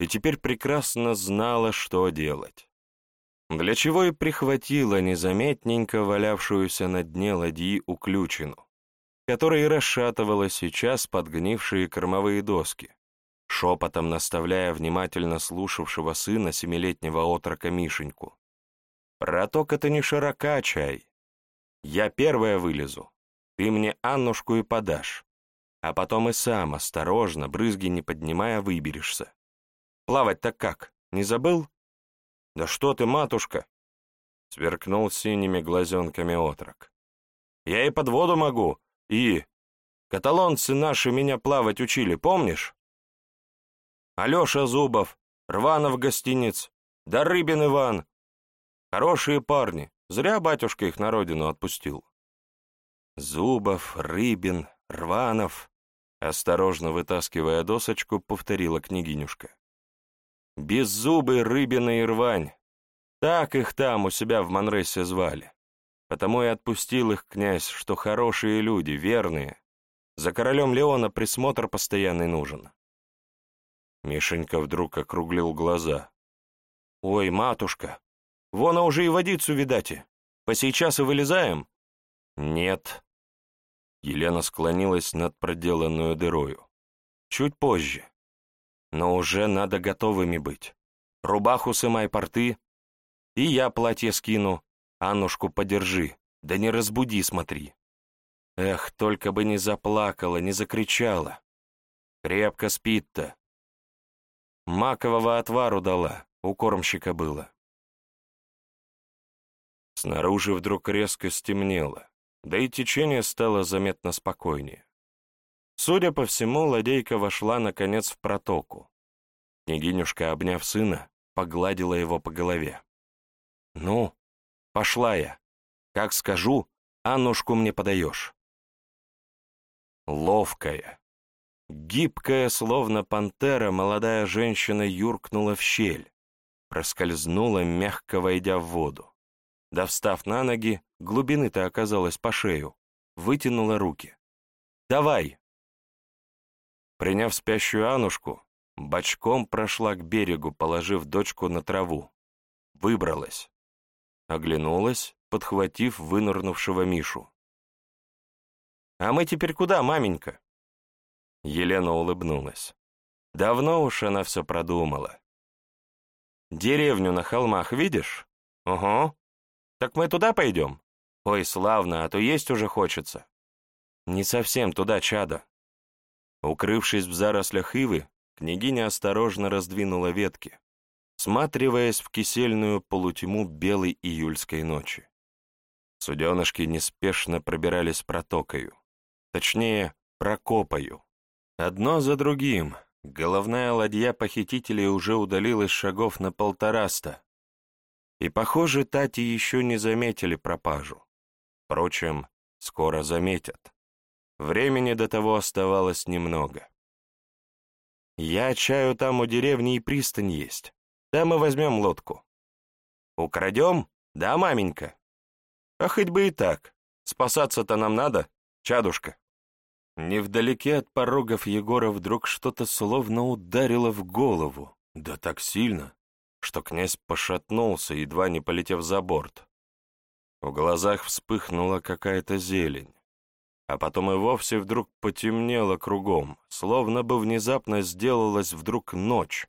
и теперь прекрасно знала, что делать. Для чего и прихватила незаметненько валявшуюся на дне ладьи уключину, которая расшатывала сейчас подгнившие кормовые доски, шепотом наставляя внимательно слушавшего сына семилетнего отрока Мишеньку. «Проток это не широка, чай. Я первая вылезу, ты мне Аннушку и подашь, а потом и сам, осторожно, брызги не поднимая, выберешься. Плавать так как, не забыл? Да что ты, матушка? — сверкнул синими глазенками отрок. «Я и под воду могу, и... Каталонцы наши меня плавать учили, помнишь? Алеша Зубов, Рванов гостиниц, да Рыбин Иван. Хорошие парни, зря батюшка их на родину отпустил». Зубов, Рыбин, Рванов, осторожно вытаскивая досочку, повторила княгинюшка. Беззубый Рыбина и Рвань. Так их там у себя в Манресе звали. Потому и отпустил их князь, что хорошие люди, верные. За королем Леона присмотр постоянный нужен. Мишенька вдруг округлил глаза. «Ой, матушка, вон уже и водицу, видать. По сейчас и вылезаем?» «Нет». Елена склонилась над проделанную дырою. «Чуть позже но уже надо готовыми быть. Рубаху сымай порты, и я платье скину, Аннушку подержи, да не разбуди, смотри. Эх, только бы не заплакала, не закричала. Крепко спит-то. Макового отвару дала, у кормщика было. Снаружи вдруг резко стемнело, да и течение стало заметно спокойнее. Судя по всему, ладейка вошла, наконец, в протоку. Княгинюшка, обняв сына, погладила его по голове. «Ну, пошла я. Как скажу, Аннушку мне подаешь». Ловкая, гибкая, словно пантера, молодая женщина юркнула в щель, проскользнула, мягко войдя в воду. Да встав на ноги, глубины-то оказалась по шею, вытянула руки. «Давай!» Приняв спящую Анушку, бочком прошла к берегу, положив дочку на траву. Выбралась. Оглянулась, подхватив вынырнувшего Мишу. «А мы теперь куда, маменька?» Елена улыбнулась. Давно уж она все продумала. «Деревню на холмах видишь? Ого. Так мы туда пойдем? Ой, славно, а то есть уже хочется». «Не совсем туда, чада. Укрывшись в зарослях ивы, княгиня осторожно раздвинула ветки, сматриваясь в кисельную полутьму белой июльской ночи. Суденышки неспешно пробирались протокою, точнее, прокопою. Одно за другим, головная ладья похитителей уже удалилась шагов на полтораста, и, похоже, Тати еще не заметили пропажу. Впрочем, скоро заметят. Времени до того оставалось немного. «Я чаю там у деревни и пристань есть. Там мы возьмем лодку». «Украдем? Да, маменька?» «А хоть бы и так. Спасаться-то нам надо, чадушка». Невдалеке от порогов Егора вдруг что-то словно ударило в голову, да так сильно, что князь пошатнулся, едва не полетев за борт. В глазах вспыхнула какая-то зелень а потом и вовсе вдруг потемнело кругом, словно бы внезапно сделалась вдруг ночь.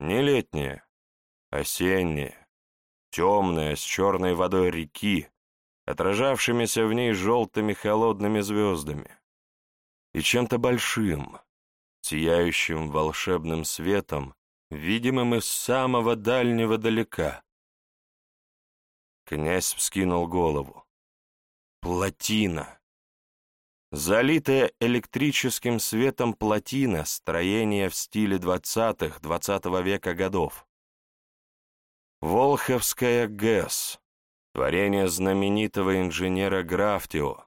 Не летняя, осенняя, темная, с черной водой реки, отражавшимися в ней желтыми холодными звездами, и чем-то большим, сияющим волшебным светом, видимым из самого дальнего далека. Князь вскинул голову. Плотина! Залитая электрическим светом плотина, строение в стиле 20-х, 20 -го века годов. Волховская ГЭС, творение знаменитого инженера Графтио,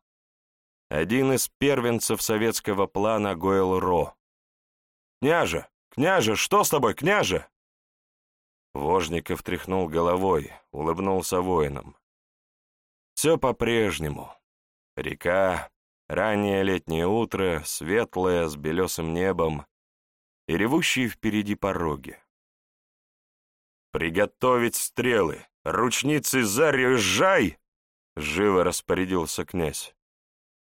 один из первенцев советского плана Гойл-Ро. «Княже! Княже! Что с тобой, княже?» Вожников тряхнул головой, улыбнулся воинам. «Все по-прежнему. Река, Раннее летнее утро, светлое, с белесым небом и ревущие впереди пороги. «Приготовить стрелы! Ручницы заряжай!» — живо распорядился князь.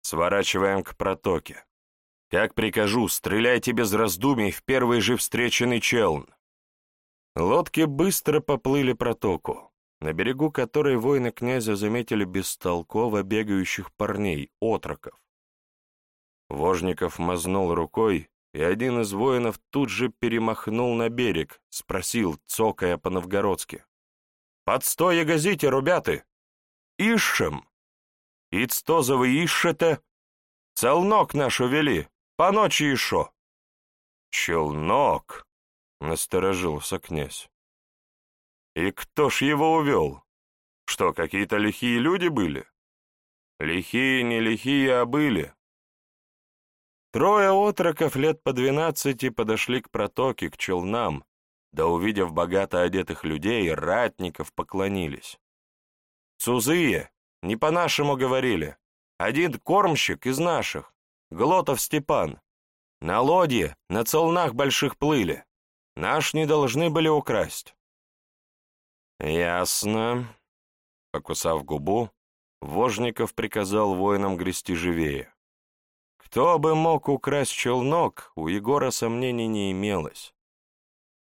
«Сворачиваем к протоке. Как прикажу, стреляйте без раздумий в первый же встреченный челн». Лодки быстро поплыли протоку, на берегу которой воины князя заметили бестолково бегающих парней, отроков. Вожников мазнул рукой, и один из воинов тут же перемахнул на берег, спросил, цокая по-новгородски. Под сто ягозите, рубяты! Ищем! Ицтозовы ищете? Целнок наш увели, по ночи ишо!» «Челнок!» — насторожился князь. «И кто ж его увел? Что, какие-то лихие люди были?» «Лихие, не лихие, а были». Трое отроков лет по двенадцати подошли к протоке, к челнам, да, увидев богато одетых людей, ратников поклонились. «Цузые, не по-нашему говорили. Один кормщик из наших, Глотов Степан. На лодье, на целнах больших плыли. Наш не должны были украсть». «Ясно», — покусав губу, Вожников приказал воинам грести живее. Кто бы мог украсть челнок, у Егора сомнений не имелось.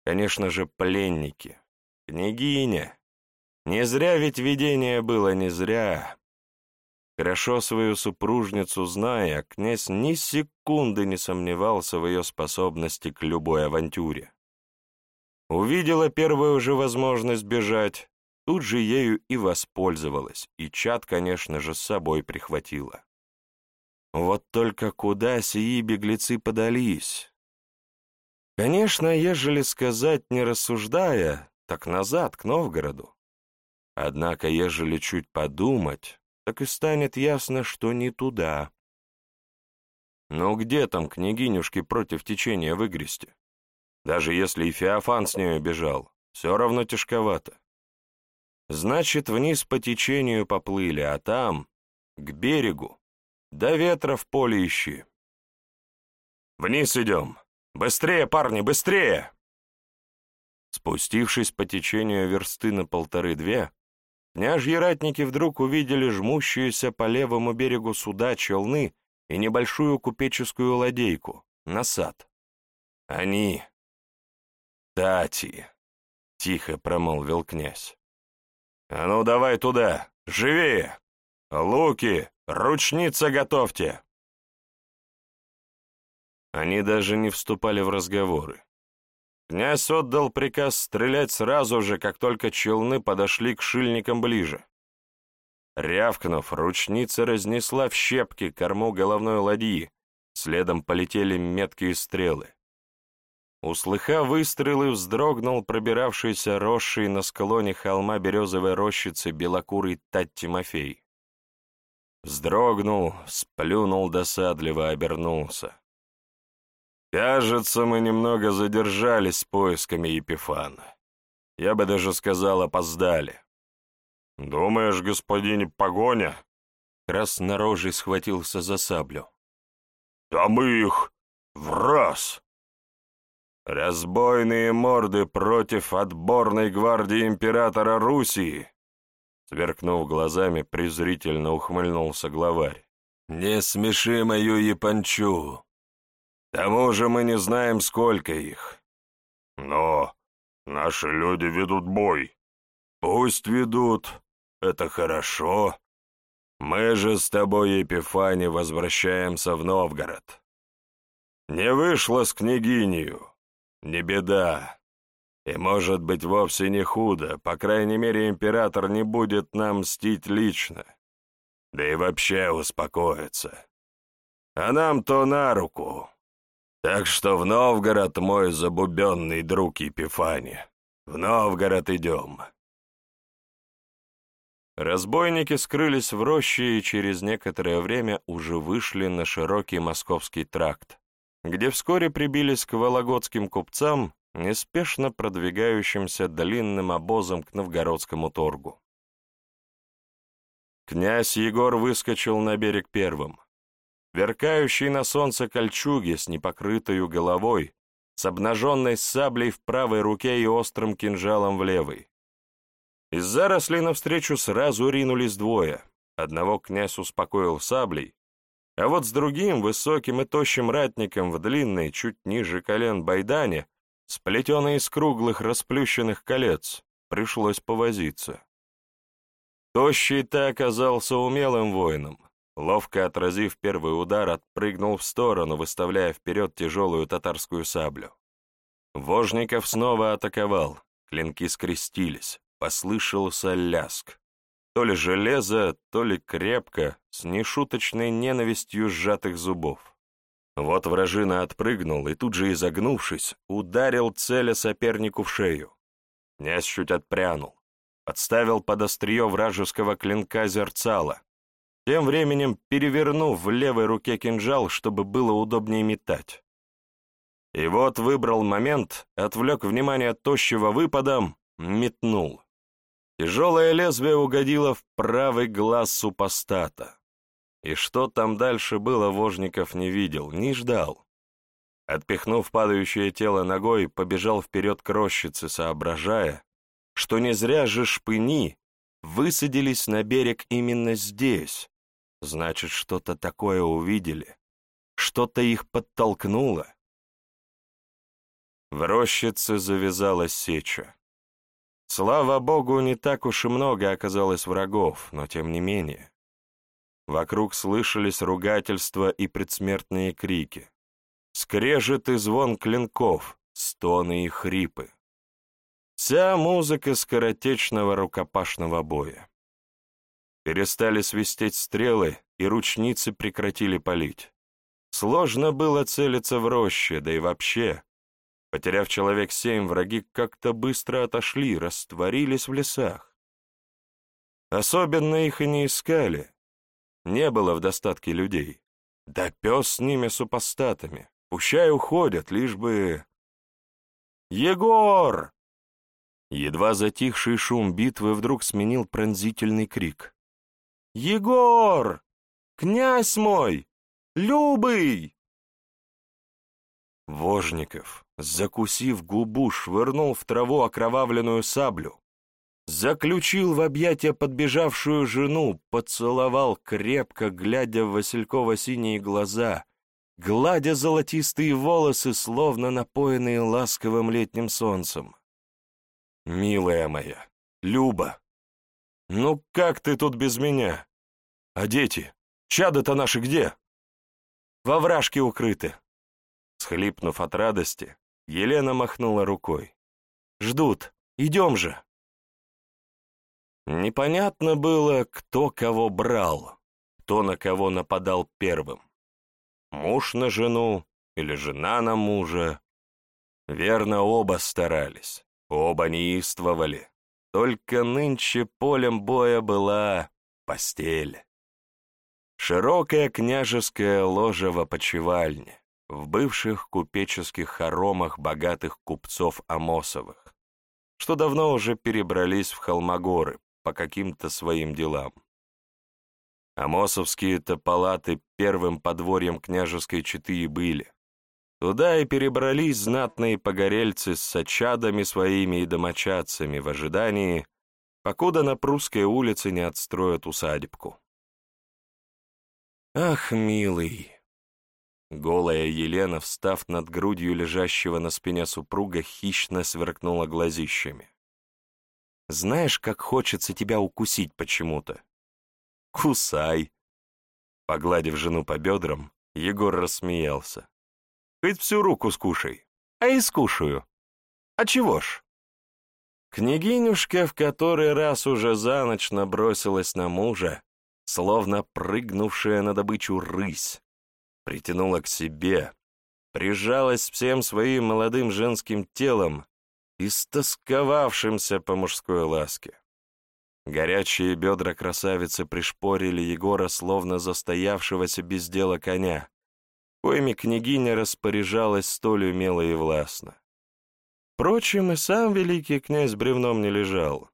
Конечно же, пленники. Княгиня. Не зря ведь видение было, не зря. Хорошо свою супружницу зная, князь ни секунды не сомневался в ее способности к любой авантюре. Увидела первую же возможность бежать, тут же ею и воспользовалась, и чат, конечно же, с собой прихватила. Вот только куда сии беглецы подались? Конечно, ежели сказать, не рассуждая, так назад, к Новгороду. Однако, ежели чуть подумать, так и станет ясно, что не туда. Но где там княгинюшки против течения выгрести? Даже если и Феофан с нею бежал, все равно тяжковато. Значит, вниз по течению поплыли, а там, к берегу, до ветра в поле ищи. «Вниз идем!» «Быстрее, парни, быстрее!» Спустившись по течению версты на полторы-две, княжьи ратники вдруг увидели жмущиеся по левому берегу суда челны и небольшую купеческую ладейку, насад. «Они...» «Тати!» — тихо промолвил князь. «А ну давай туда! Живее! Луки, ручница готовьте!» Они даже не вступали в разговоры. Князь отдал приказ стрелять сразу же, как только челны подошли к шильникам ближе. Рявкнув, ручница разнесла в щепки корму головной ладьи, следом полетели меткие стрелы. Услыхав выстрелы, вздрогнул пробиравшийся росший на склоне холма березовой рощицы белокурый Тать Тимофей. Вздрогнул, сплюнул досадливо, обернулся. Кажется, мы немного задержались с поисками Епифана. Я бы даже сказал, опоздали. Думаешь, господин погоня? Краснорожий схватился за саблю. Да мы их в раз! Разбойные морды против отборной гвардии императора Руси! Сверкнув глазами, презрительно ухмыльнулся главарь. «Не смеши мою япончу! Тому же мы не знаем, сколько их. Но наши люди ведут бой. Пусть ведут, это хорошо. Мы же с тобой, Епифани, возвращаемся в Новгород. Не вышло с княгинью, не беда. И, может быть, вовсе не худо, по крайней мере, император не будет нам мстить лично. Да и вообще успокоится. А нам то на руку. Так что в Новгород, мой забубенный друг Епифани. В Новгород идем. Разбойники скрылись в роще и через некоторое время уже вышли на широкий московский тракт, где вскоре прибились к вологодским купцам, неспешно продвигающимся длинным обозом к новгородскому торгу. Князь Егор выскочил на берег первым веркающий на солнце кольчуги с непокрытою головой, с обнаженной саблей в правой руке и острым кинжалом в левой. Из зарослей навстречу сразу ринулись двое. Одного князь успокоил саблей, а вот с другим, высоким и тощим ратником в длинной, чуть ниже колен байдане, сплетенной из круглых расплющенных колец, пришлось повозиться. Тощий-то оказался умелым воином, Ловко отразив первый удар, отпрыгнул в сторону, выставляя вперед тяжелую татарскую саблю. Вожников снова атаковал, клинки скрестились, послышался ляск. То ли железо, то ли крепко, с нешуточной ненавистью сжатых зубов. Вот вражина отпрыгнул и тут же, изогнувшись, ударил целя сопернику в шею. Князь чуть отпрянул, подставил под острие вражеского клинка зерцало, тем временем перевернув в левой руке кинжал, чтобы было удобнее метать. И вот выбрал момент, отвлек внимание тощего выпадом, метнул. Тяжелое лезвие угодило в правый глаз супостата. И что там дальше было, Вожников не видел, не ждал. Отпихнув падающее тело ногой, побежал вперед к рощице, соображая, что не зря же шпыни высадились на берег именно здесь. Значит, что-то такое увидели, что-то их подтолкнуло. В рощице завязалась сеча. Слава богу, не так уж и много оказалось врагов, но тем не менее. Вокруг слышались ругательства и предсмертные крики. Скрежет и звон клинков, стоны и хрипы. Вся музыка скоротечного рукопашного боя. Перестали свистеть стрелы, и ручницы прекратили палить. Сложно было целиться в роще, да и вообще, Потеряв человек семь, враги как-то быстро отошли, растворились в лесах. Особенно их и не искали. Не было в достатке людей. Да пес с ними супостатами. Пущай уходят, лишь бы... «Егор!» Едва затихший шум битвы вдруг сменил пронзительный крик. «Егор! Князь мой! Любый!» Вожников, закусив губу, швырнул в траву окровавленную саблю, заключил в объятия подбежавшую жену, поцеловал крепко, глядя в Василькова-синие глаза, гладя золотистые волосы, словно напоенные ласковым летним солнцем. «Милая моя, Люба, ну как ты тут без меня? А дети? Чады-то наши где?» «Во вражке укрыты», Схлипнув от радости, Елена махнула рукой. «Ждут. Идем же!» Непонятно было, кто кого брал, кто на кого нападал первым. Муж на жену или жена на мужа. Верно, оба старались, оба неистовали. Только нынче полем боя была постель. Широкая княжеская ложа в опочивальне, в бывших купеческих хоромах богатых купцов Амосовых, что давно уже перебрались в Холмогоры по каким-то своим делам. Амосовские-то палаты первым подворьем княжеской четы и были. Туда и перебрались знатные погорельцы с сачадами своими и домочадцами в ожидании, покуда на прусской улице не отстроят усадебку. Ах, милый, Голая Елена, встав над грудью лежащего на спине супруга, хищно сверкнула глазищами. «Знаешь, как хочется тебя укусить почему-то?» «Кусай!» Погладив жену по бедрам, Егор рассмеялся. «Хоть всю руку скушай, а и скушаю. А чего ж?» Княгинюшка в который раз уже за ночь набросилась на мужа, словно прыгнувшая на добычу рысь, притянула к себе, прижалась всем своим молодым женским телом, истосковавшимся по мужской ласке. Горячие бедра красавицы пришпорили Егора, словно застоявшегося без дела коня, коими княгиня распоряжалась столь умело и властно. Впрочем, и сам великий князь бревном не лежал.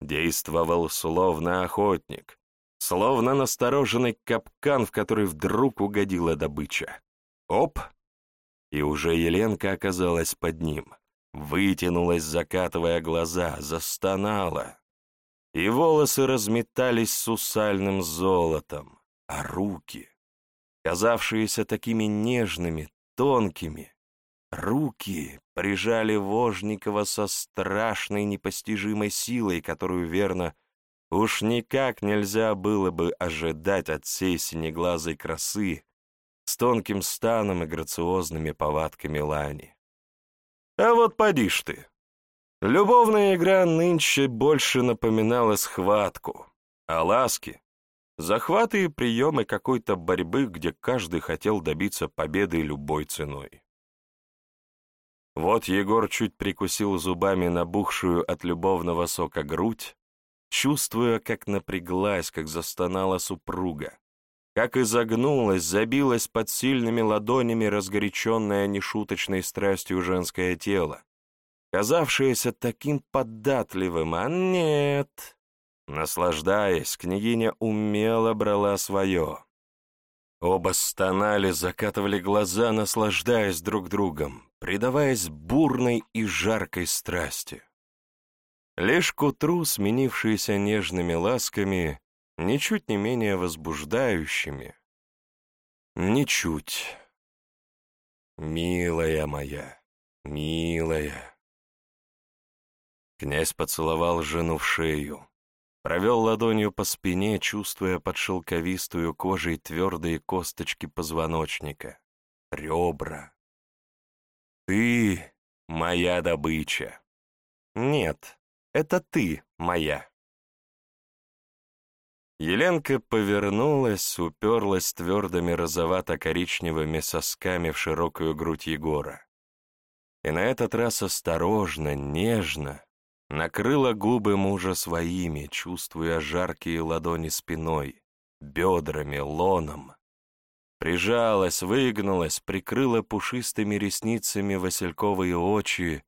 Действовал словно охотник, словно настороженный капкан, в который вдруг угодила добыча. Оп! И уже Еленка оказалась под ним, вытянулась, закатывая глаза, застонала. И волосы разметались сусальным золотом, а руки, казавшиеся такими нежными, тонкими, руки прижали Вожникова со страшной непостижимой силой, которую, верно, Уж никак нельзя было бы ожидать от сей синеглазой красы с тонким станом и грациозными повадками лани. А вот поди ж ты! Любовная игра нынче больше напоминала схватку, а ласки — захваты и приемы какой-то борьбы, где каждый хотел добиться победы любой ценой. Вот Егор чуть прикусил зубами набухшую от любовного сока грудь, чувствуя, как напряглась, как застонала супруга, как изогнулась, забилась под сильными ладонями разгоряченное нешуточной страстью женское тело, казавшееся таким податливым, а нет. Наслаждаясь, княгиня умело брала свое. Оба стонали, закатывали глаза, наслаждаясь друг другом, предаваясь бурной и жаркой страсти. Лишь к утру, сменившиеся нежными ласками, ничуть не менее возбуждающими. Ничуть. Милая моя, милая. Князь поцеловал жену в шею, провел ладонью по спине, чувствуя под шелковистую кожей твердые косточки позвоночника, ребра. «Ты моя добыча!» «Нет, это ты моя!» Еленка повернулась, уперлась твердыми розовато-коричневыми сосками в широкую грудь Егора. И на этот раз осторожно, нежно, накрыла губы мужа своими, чувствуя жаркие ладони спиной, бедрами, лоном. Прижалась, выгнулась, прикрыла пушистыми ресницами васильковые очи,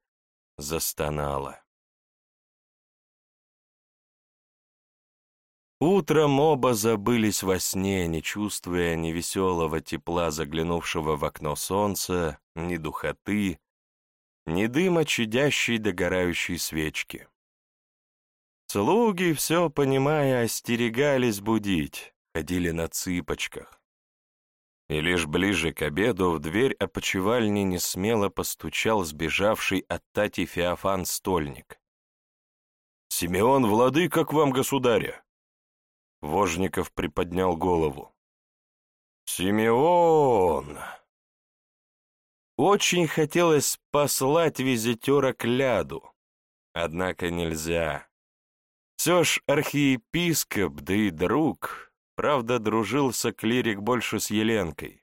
застонала. Утром оба забылись во сне, не чувствуя ни веселого тепла заглянувшего в окно солнца, ни духоты, ни дыма чадящей догорающей свечки. Слуги, все понимая, остерегались будить, ходили на цыпочках. И лишь ближе к обеду в дверь опочивальни несмело постучал сбежавший от Тати Феофан стольник. «Симеон, владыка к вам, государя!» Вожников приподнял голову. «Симеон!» Очень хотелось послать визитера к ляду, однако нельзя. Все ж архиепископ, да и друг, правда, дружился клирик больше с Еленкой.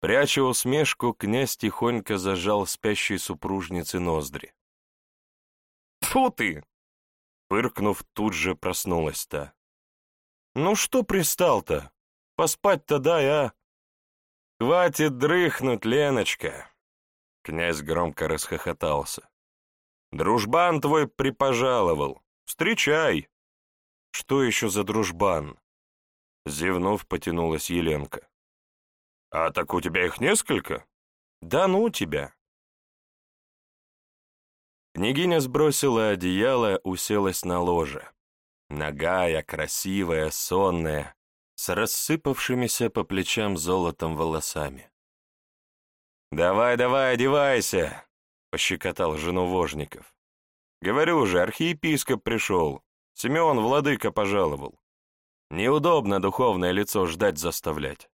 Пряча усмешку, князь тихонько зажал спящей супружнице ноздри. «Тьфу ты!» Пыркнув, тут же проснулась та. «Ну что пристал-то? Поспать-то дай, а?» «Хватит дрыхнуть, Леночка!» Князь громко расхохотался. «Дружбан твой припожаловал. Встречай!» «Что еще за дружбан?» Зевнув, потянулась Еленка. «А так у тебя их несколько?» «Да ну тебя!» Княгиня сбросила одеяло, уселась на ложе. Нагая, красивая, сонная, с рассыпавшимися по плечам золотом волосами. «Давай, давай, одевайся!» — пощекотал жену Вожников. «Говорю же, архиепископ пришел, Симеон владыка пожаловал. Неудобно духовное лицо ждать заставлять.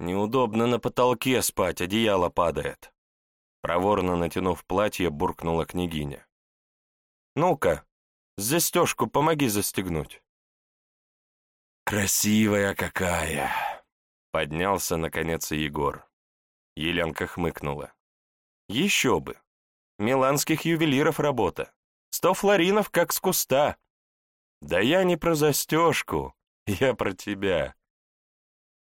Неудобно на потолке спать, одеяло падает». Проворно натянув платье, буркнула княгиня. «Ну-ка, застежку помоги застегнуть». «Красивая какая!» — поднялся, наконец, и Егор. Еленка хмыкнула. «Еще бы! Миланских ювелиров работа. Сто флоринов, как с куста. Да я не про застежку, я про тебя.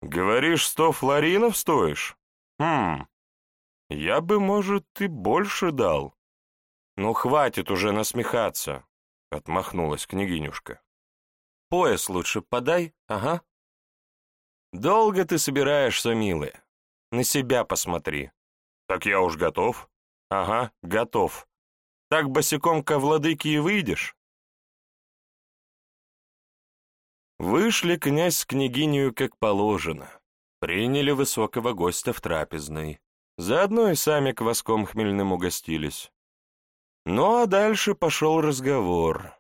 Говоришь, сто флоринов стоишь? Хм, я бы, может, и больше дал. Ну, хватит уже насмехаться, — отмахнулась княгинюшка. Пояс лучше подай, ага. Долго ты собираешься, милая? На себя посмотри. Так я уж готов. Ага, готов. Так босиком ко владыке и выйдешь? Вышли князь с княгинью как положено. Приняли высокого гостя в трапезной. Заодно и сами кваском хмельным угостились. Ну а дальше пошел разговор.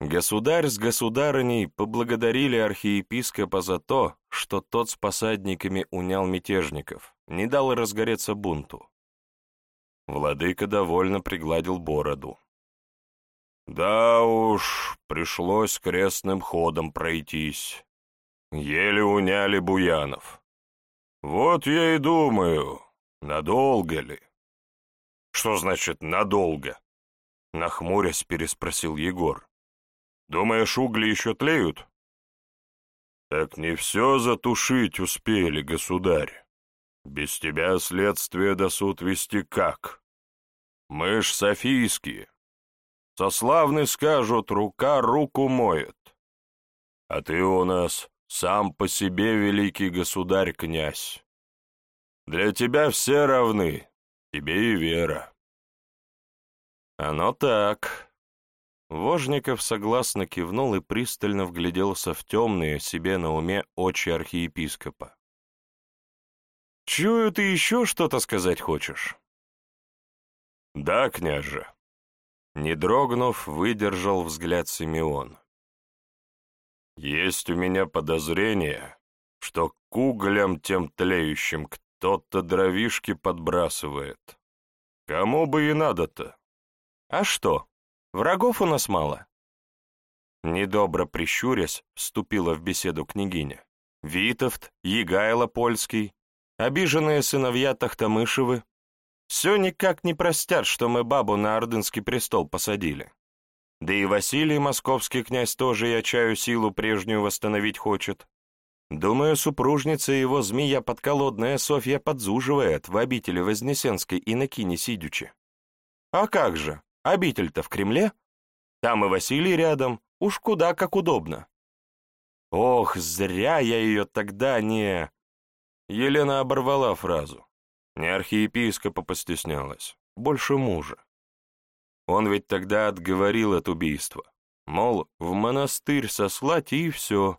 Государь с государыней поблагодарили архиепископа за то, что тот с посадниками унял мятежников, не дал разгореться бунту. Владыка довольно пригладил бороду. Да уж, пришлось крестным ходом пройтись. Еле уняли Буянов. Вот я и думаю, надолго ли? Что значит «надолго»? Нахмурясь, переспросил Егор. Думаешь, угли еще тлеют? Так не все затушить успели, государь. Без тебя следствие до суд вести как? Мы ж софийские. Сославны скажут, рука руку моет. А ты у нас сам по себе великий государь-князь. Для тебя все равны, тебе и вера. Оно так. Вожников согласно кивнул и пристально вгляделся в темные себе на уме очи архиепископа. «Чую, ты еще что-то сказать хочешь?» «Да, княже». Не дрогнув, выдержал взгляд Симеон. «Есть у меня подозрение, что к углям тем тлеющим кто-то дровишки подбрасывает. Кому бы и надо-то?» «А что?» Врагов у нас мало». Недобро прищурясь, вступила в беседу княгиня. Витовт, Егайло Польский, обиженные сыновья Тахтамышевы. Все никак не простят, что мы бабу на ордынский престол посадили. Да и Василий, московский князь, тоже, я чаю, силу прежнюю восстановить хочет. Думаю, супружница его змея подколодная Софья подзуживает в обители Вознесенской инокини сидючи. А как же, Обитель-то в Кремле. Там и Василий рядом, уж куда как удобно. Ох, зря я ее тогда не... Елена оборвала фразу. Не архиепископа постеснялась, больше мужа. Он ведь тогда отговорил от убийства. Мол, в монастырь сослать и все.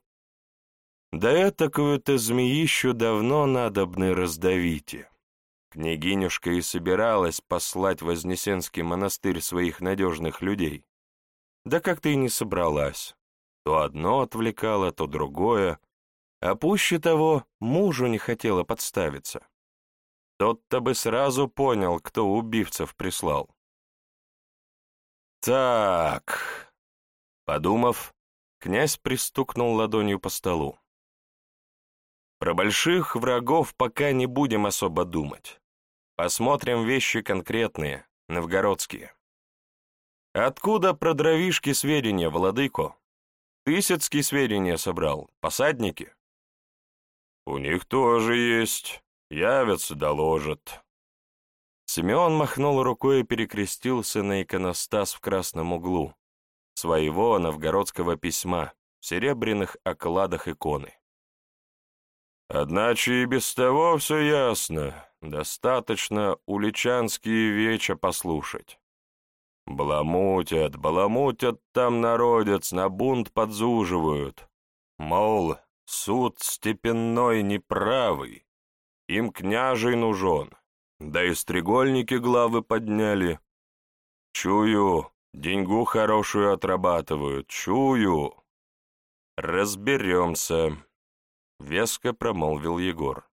Да этакую-то змеищу давно надобны раздавите. Княгинюшка и собиралась послать в Вознесенский монастырь своих надежных людей. Да как-то и не собралась. То одно отвлекало, то другое, а пуще того мужу не хотела подставиться. Тот-то бы сразу понял, кто убивцев прислал. «Так...» Подумав, князь пристукнул ладонью по столу. Про больших врагов пока не будем особо думать. Посмотрим вещи конкретные, новгородские. Откуда про дровишки сведения, владыко? Тысяцкие сведения собрал, посадники? У них тоже есть, явятся, доложат. Симеон махнул рукой и перекрестился на иконостас в красном углу, своего новгородского письма, в серебряных окладах иконы. Одначе и без того все ясно. Достаточно уличанские веча послушать. Баламутят, баламутят там народец, на бунт подзуживают. Мол, суд степенной неправый, им княжий нужен, да и стрегольники главы подняли. Чую, деньгу хорошую отрабатывают, чую. Разберемся, — веско промолвил Егор.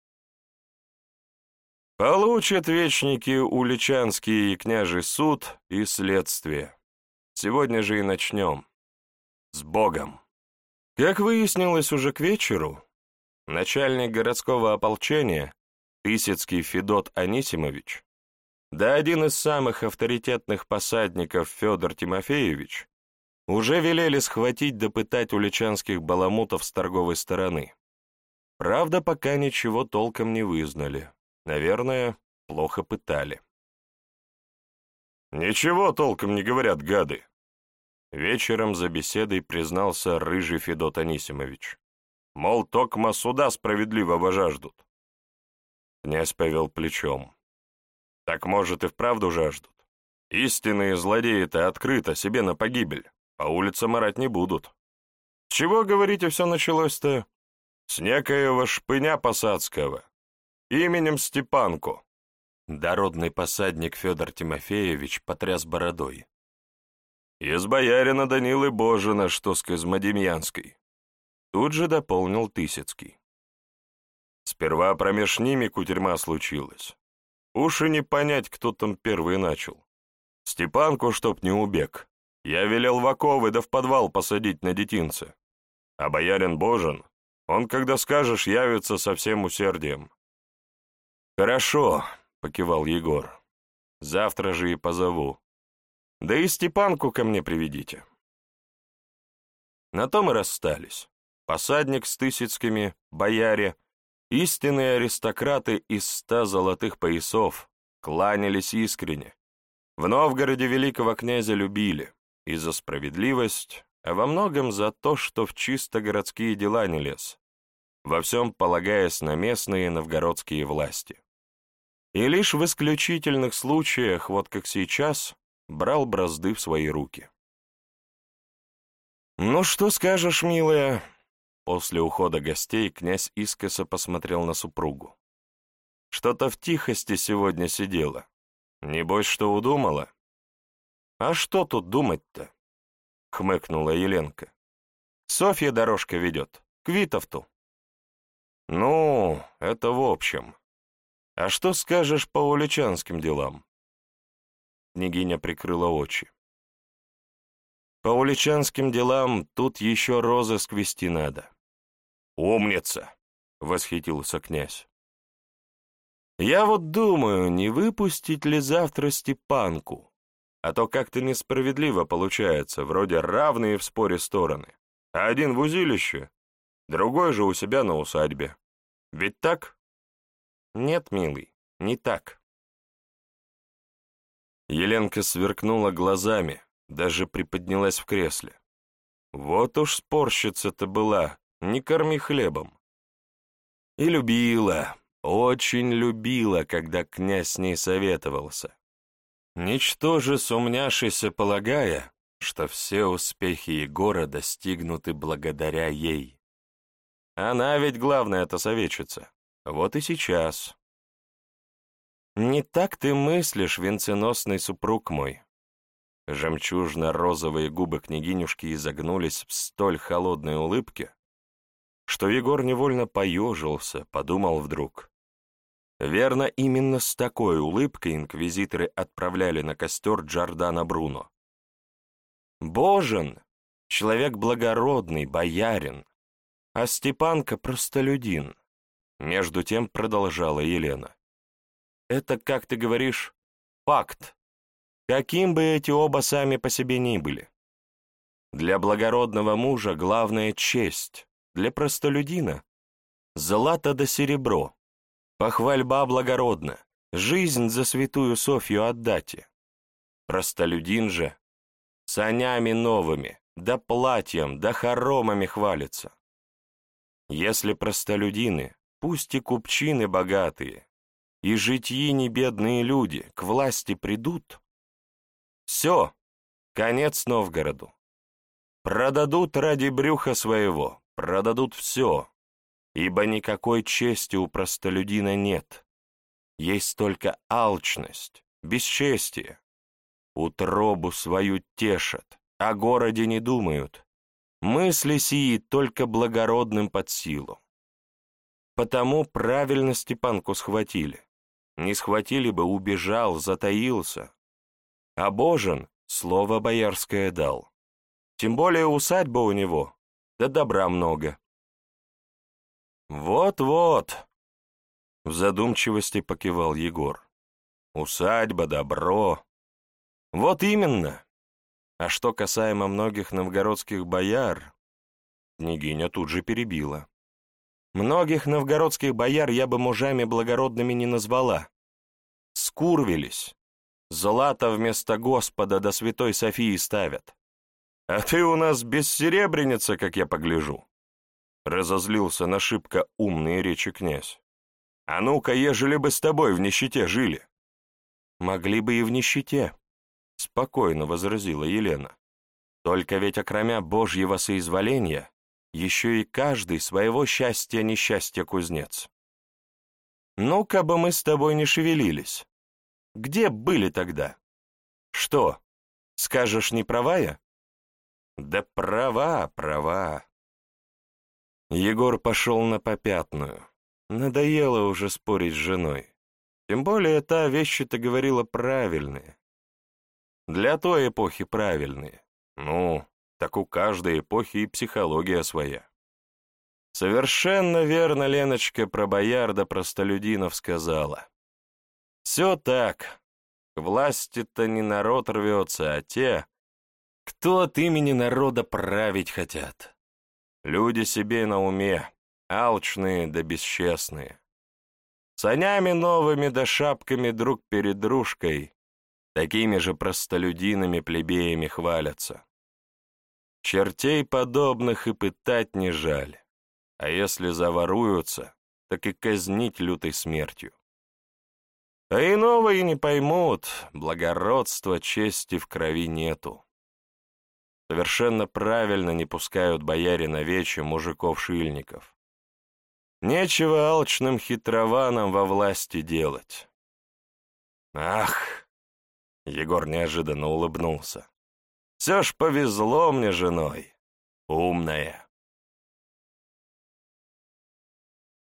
Получат вечники Уличанский и княжий суд и следствие. Сегодня же и начнем. С Богом. Как выяснилось уже к вечеру, начальник городского ополчения, Тысяцкий Федот Анисимович, да один из самых авторитетных посадников Федор Тимофеевич, уже велели схватить допытать уличанских баламутов с торговой стороны. Правда, пока ничего толком не вызнали. Наверное, плохо пытали. «Ничего толком не говорят, гады!» Вечером за беседой признался рыжий Федот Анисимович. Мол, токма суда справедливого жаждут. Князь повел плечом. Так, может, и вправду жаждут. Истинные злодеи-то открыто себе на погибель. По улицам орать не будут. Чего, говорите, все началось-то? С некоего шпыня посадского, именем Степанку. Дородный посадник Федор Тимофеевич потряс бородой. Из боярина Данилы Божина, что с Козмодемьянской. Тут же дополнил Тысяцкий. Сперва промеж ними кутерьма случилась. Уж и не понять, кто там первый начал. Степанку, чтоб не убег. Я велел в оковы да в подвал посадить на детинце. А боярин Божен, он, когда скажешь, явится со всем усердием. «Хорошо», — покивал Егор. «Завтра же и позову. Да и Степанку ко мне приведите». На том и расстались. Посадник с Тысяцкими, бояре, истинные аристократы из ста золотых поясов, кланялись искренне. В Новгороде великого князя любили и за справедливость, а во многом за то, что в чисто городские дела не лез, во всем полагаясь на местные новгородские власти. И лишь в исключительных случаях, вот как сейчас, брал бразды в свои руки. «Ну что скажешь, милая?» После ухода гостей князь искоса посмотрел на супругу. «Что-то в тихости сегодня сидела. Небось, что удумала?» «А что тут думать-то?» — хмыкнула Еленка. «Софья дорожка ведет, к Витовту». «Ну, это в общем. А что скажешь по уличанским делам?» Княгиня прикрыла очи. «По уличанским делам тут еще розыск вести надо». «Умница!» — восхитился князь. «Я вот думаю, не выпустить ли завтра Степанку?» А то как-то несправедливо получается, вроде равные в споре стороны. А один в узилище, другой же у себя на усадьбе. Ведь так? Нет, милый, не так. Еленка сверкнула глазами, даже приподнялась в кресле. Вот уж спорщица-то была, не корми хлебом. И любила, очень любила, когда князь с ней советовался. Ничтоже сумняшися полагая, что все успехи Егора достигнуты благодаря ей. Она ведь главная-то советчица. Вот и сейчас. «Не так ты мыслишь, венценосный супруг мой». Жемчужно-розовые губы княгинюшки изогнулись в столь холодной улыбке, что Егор невольно поежился, подумал вдруг. Верно, именно с такой улыбкой инквизиторы отправляли на костер Джордана Бруно. Божен — человек благородный, боярин, а Степанка — простолюдин. Между тем продолжала Елена. Это, как ты говоришь, факт, каким бы эти оба сами по себе ни были. Для благородного мужа главная честь, для простолюдина — злато да серебро, Похвальба благородна, жизнь за святую Софью отдате. Простолюдин же санями новыми, да платьем, да хоромами хвалится. Если простолюдины, пусть и купчины богатые, и житьи не бедные люди к власти придут, все, конец Новгороду. Продадут ради брюха своего, продадут все, ибо никакой чести у простолюдина нет. Есть только алчность, бесчестие. Утробу свою тешат, о городе не думают. Мысли сии только благородным под силу. Потому правильно Степанку схватили. Не схватили бы, убежал, затаился. А Божен слово боярское дал. Тем более усадьба у него, да добра много. «Вот-вот», — в задумчивости покивал Егор. «Усадьба, добро. Вот именно. А что касаемо многих новгородских бояр...» Княгиня тут же перебила. «Многих новгородских бояр я бы мужами благородными не назвала. Скурвились. Злато вместо Господа до Святой Софии ставят. А ты у нас бессеребреница, как я погляжу». Разозлился на шибко умные речи князь. «А ну-ка, ежели бы с тобой в нищете жили!» «Могли бы и в нищете», — спокойно возразила Елена. «Только ведь окромя Божьего соизволения, еще и каждый своего счастья-несчастья кузнец. Ну-ка бы мы с тобой не шевелились. Где были тогда? Что, скажешь, не права я?» «Да права, права», Егор пошел на попятную. Надоело уже спорить с женой. Тем более та вещи-то говорила правильные. Для той эпохи правильные. Ну, так у каждой эпохи и психология своя. Совершенно верно Леночка про боярда простолюдинов сказала. Все так. К власти-то не народ рвется, а те, кто от имени народа править хотят. Люди себе на уме, алчные да бесчестные. Санями новыми да шапками друг перед дружкой, такими же простолюдинами-плебеями хвалятся. Чертей подобных и пытать не жаль, а если заворуются, так и казнить лютой смертью. А и не поймут, благородства, чести в крови нету. Совершенно правильно не пускают бояре на вече мужиков-шильников. Нечего алчным хитрованам во власти делать. Ах! Егор неожиданно улыбнулся. Все ж повезло мне женой. Умная.